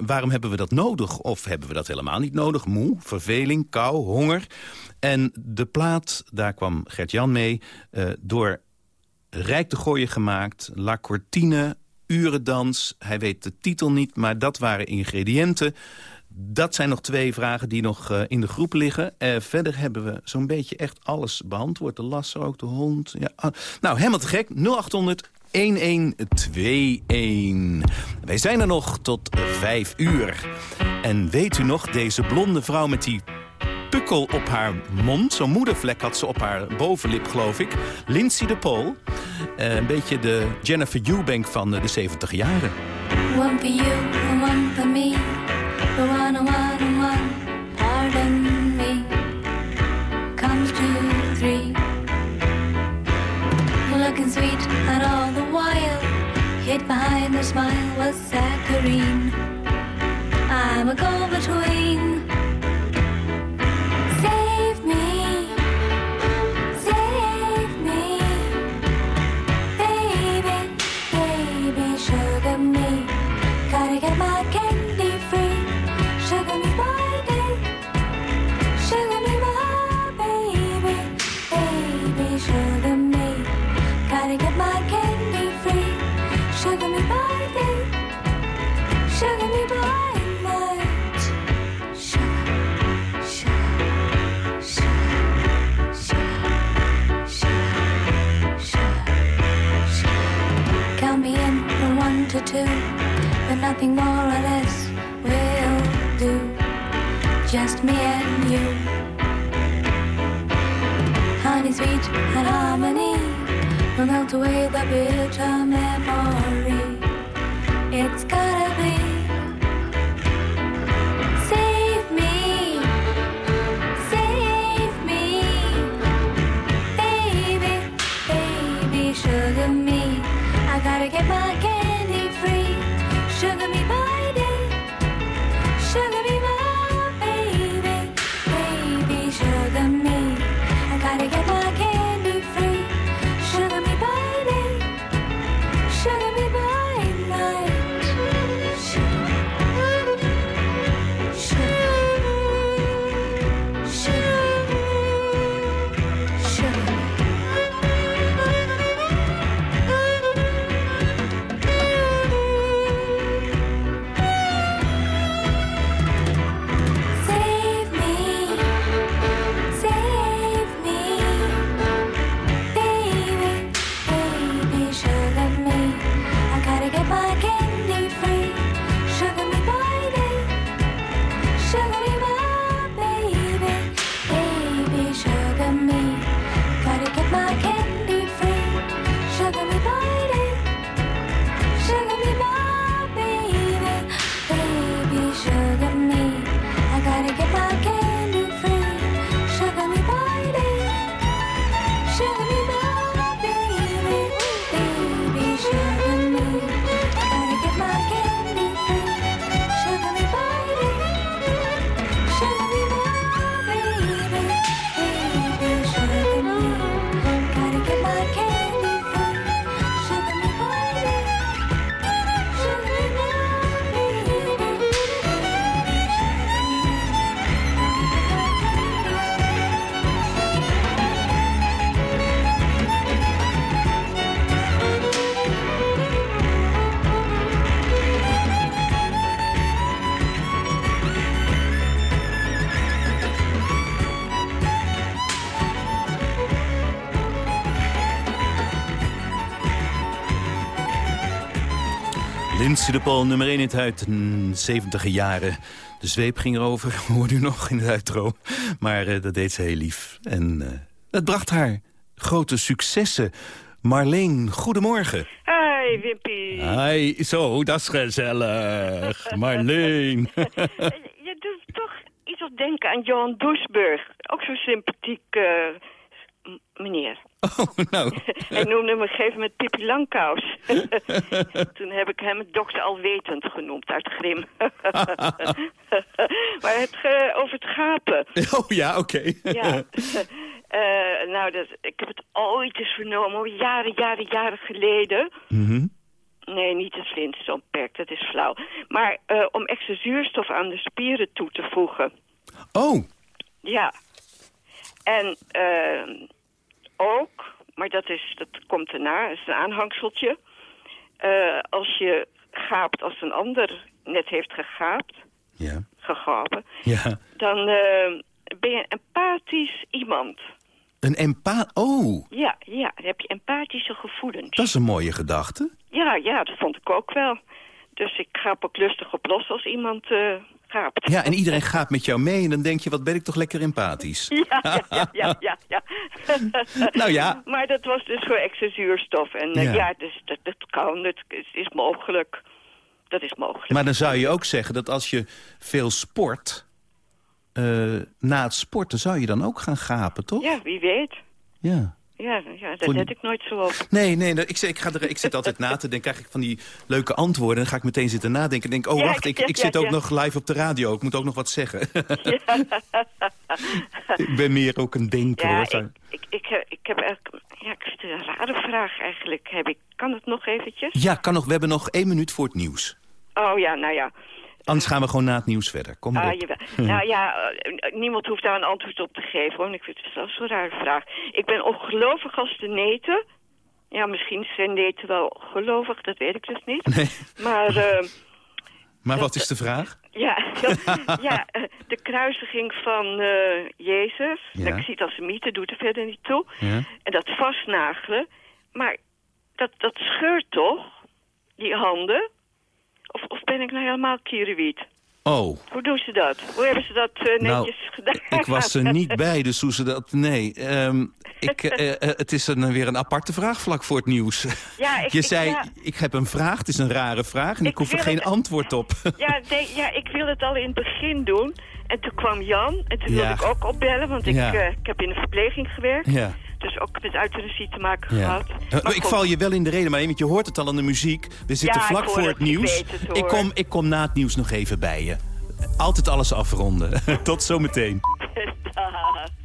Speaker 2: waarom hebben we dat nodig? Of hebben we dat helemaal niet nodig? Moe, verveling, kou, honger. En de plaat, daar kwam Gert-Jan mee, eh, door Rijk de Gooien gemaakt. La Cortine, Urendans. Hij weet de titel niet, maar dat waren ingrediënten. Dat zijn nog twee vragen die nog eh, in de groep liggen. Eh, verder hebben we zo'n beetje echt alles beantwoord. De lasser ook, de hond. Ja. ah. Nou, helemaal te gek. 0800 1121. Wij zijn er nog tot vijf uur. En weet u nog, deze blonde vrouw met die pukkel op haar mond. Zo'n moedervlek had ze op haar bovenlip, geloof ik. Lindsay de Pool. Eh, een beetje de Jennifer Eubank van de 70 jaren.
Speaker 11: One for you one for me. Hid behind her smile was saccharine. I'm a go-between. To two, but nothing more or less will do. Just me and you. Honey, sweet and harmony will melt away the bitter memory. It's gotta be.
Speaker 2: De nummer 1 in het uit, mm, 70 jaren. De zweep ging erover, (laughs) hoorde u nog in het uitro. Maar eh, dat deed ze heel lief. En eh, het bracht haar grote successen. Marleen, goedemorgen.
Speaker 12: Hi, Wimpy.
Speaker 2: Hi, zo, dat is gezellig. (laughs) Marleen. (laughs)
Speaker 12: Je doet toch iets op denken aan Johan Doesburg. Ook zo'n sympathiek eh, meneer.
Speaker 2: Oh, nou. (laughs)
Speaker 12: Hij noemde op een gegeven moment Pippi Langkous. (laughs) Toen heb ik hem dokter Alwetend genoemd uit Grim. (laughs) maar het, ge- over het gapen.
Speaker 2: Oh ja, oké.
Speaker 12: Ja. Eh, nou, dat, ik heb het ooit eens vernomen, hoor, jaren, jaren, jaren geleden.
Speaker 2: Mhm.
Speaker 12: Nee, niet het Flintstone-perk, dat is flauw. Maar eh, om extra zuurstof aan de spieren toe te voegen.
Speaker 2: Oh,
Speaker 12: Ja. En eh, ook, maar dat, is, dat komt erna, dat is een aanhangseltje. Eh, als je gaapt als een ander net heeft gegaapt,
Speaker 2: ja.
Speaker 12: gegapen,
Speaker 2: Ja.
Speaker 12: dan eh, ben je een empathisch iemand.
Speaker 2: Een empa... Oh,
Speaker 12: Ja, ja, dan heb je empathische gevoelens.
Speaker 2: dat is een mooie gedachte.
Speaker 12: Ja, ja, dat vond ik ook wel. Dus ik gaap ook lustig op los als iemand eh gaapt.
Speaker 2: Ja, en iedereen gaat met jou mee en dan denk je, wat ben ik toch lekker empathisch. (laughs)
Speaker 12: Ja, ja, ja, ja. (laughs) (laughs)
Speaker 2: Nou ja.
Speaker 12: Maar dat was dus voor extra zuurstof. En eh,
Speaker 2: Ja.
Speaker 12: ja, dus, dat, dat kan, dat is, is mogelijk. Dat is mogelijk.
Speaker 2: Maar dan zou je ook zeggen dat als je veel sport... eh, na het sporten zou je dan ook gaan gapen, toch?
Speaker 12: Ja, wie weet.
Speaker 2: Ja.
Speaker 12: Ja, ja daar let ik nooit zo op.
Speaker 2: Nee, nee, ik, ik, ga er, ik zit altijd na te denken. krijg ik van die leuke antwoorden. Dan ga ik meteen zitten nadenken. En denk, oh
Speaker 12: Ja,
Speaker 2: wacht, ik,
Speaker 12: ja,
Speaker 2: ik
Speaker 12: ja,
Speaker 2: zit ook nog live op de radio. Ik moet ook nog wat zeggen. (laughs) ik ben meer ook een denker.
Speaker 12: Ja,
Speaker 2: hoor.
Speaker 12: ik, ik, ik, ik heb eigenlijk... Ja, ik zit een rare vraag eigenlijk. Heb ik, kan het nog eventjes?
Speaker 2: Ja, kan nog, we hebben nog één minuut voor het nieuws.
Speaker 12: Oh ja, nou ja.
Speaker 2: Anders gaan we gewoon na het nieuws verder. Kom maar
Speaker 12: Ah, (laughs) nou ja, eh, niemand hoeft daar een antwoord op te geven. Hoor. Ik vind het zelfs zo'n rare vraag. Ik ben ongelovig als de neten. Ja, misschien zijn neten wel gelovig, dat weet ik dus niet.
Speaker 2: Nee.
Speaker 12: Maar (laughs) eh,
Speaker 2: Maar wat is de vraag?
Speaker 12: ja, (laughs) ja eh, de kruisiging van eh, Jezus.
Speaker 2: Ja.
Speaker 12: Dat ik zie het als een mythe, doet er verder niet toe.
Speaker 2: Ja.
Speaker 12: En dat vastnagelen. Maar dat, dat scheurt toch, die handen? Of, of ben ik nou helemaal kierenwiet?
Speaker 2: Oh,
Speaker 12: Hoe doen ze dat? Hoe hebben ze dat eh,
Speaker 2: Nou,
Speaker 12: netjes gedaan?
Speaker 2: ik was er (laughs) niet bij, dus hoe ze dat... Nee, ehm, ik, eh, eh, het is een, weer een aparte vraag vlak voor het nieuws.
Speaker 12: Ja, ik- (laughs)
Speaker 2: Je
Speaker 12: ik-
Speaker 2: zei,
Speaker 12: ja.
Speaker 2: ik heb een vraag, het is een rare vraag... en ik,
Speaker 12: Ik
Speaker 2: hoef er geen
Speaker 12: het-
Speaker 2: antwoord op.
Speaker 12: Ja, (laughs) nee, ja, ik wilde het al in het begin doen. En toen kwam Jan. En toen
Speaker 2: Ja.
Speaker 12: wilde ik ook opbellen. Want ik, ik heb in de verpleging gewerkt.
Speaker 2: Ja.
Speaker 12: Dus ook met euthanasie te maken
Speaker 2: Ja.
Speaker 12: gehad.
Speaker 2: Eh,
Speaker 12: Maar
Speaker 2: ik
Speaker 12: goed.
Speaker 2: val je wel in de reden, maar want je hoort het al aan de muziek. We zitten
Speaker 12: Ja, ik
Speaker 2: vlak voor
Speaker 12: het, ik
Speaker 2: nieuws.
Speaker 12: het, hoor.
Speaker 2: ik, kom, ik kom na het nieuws nog even bij je. Altijd alles afronden. (laughs) Tot zometeen. (laughs)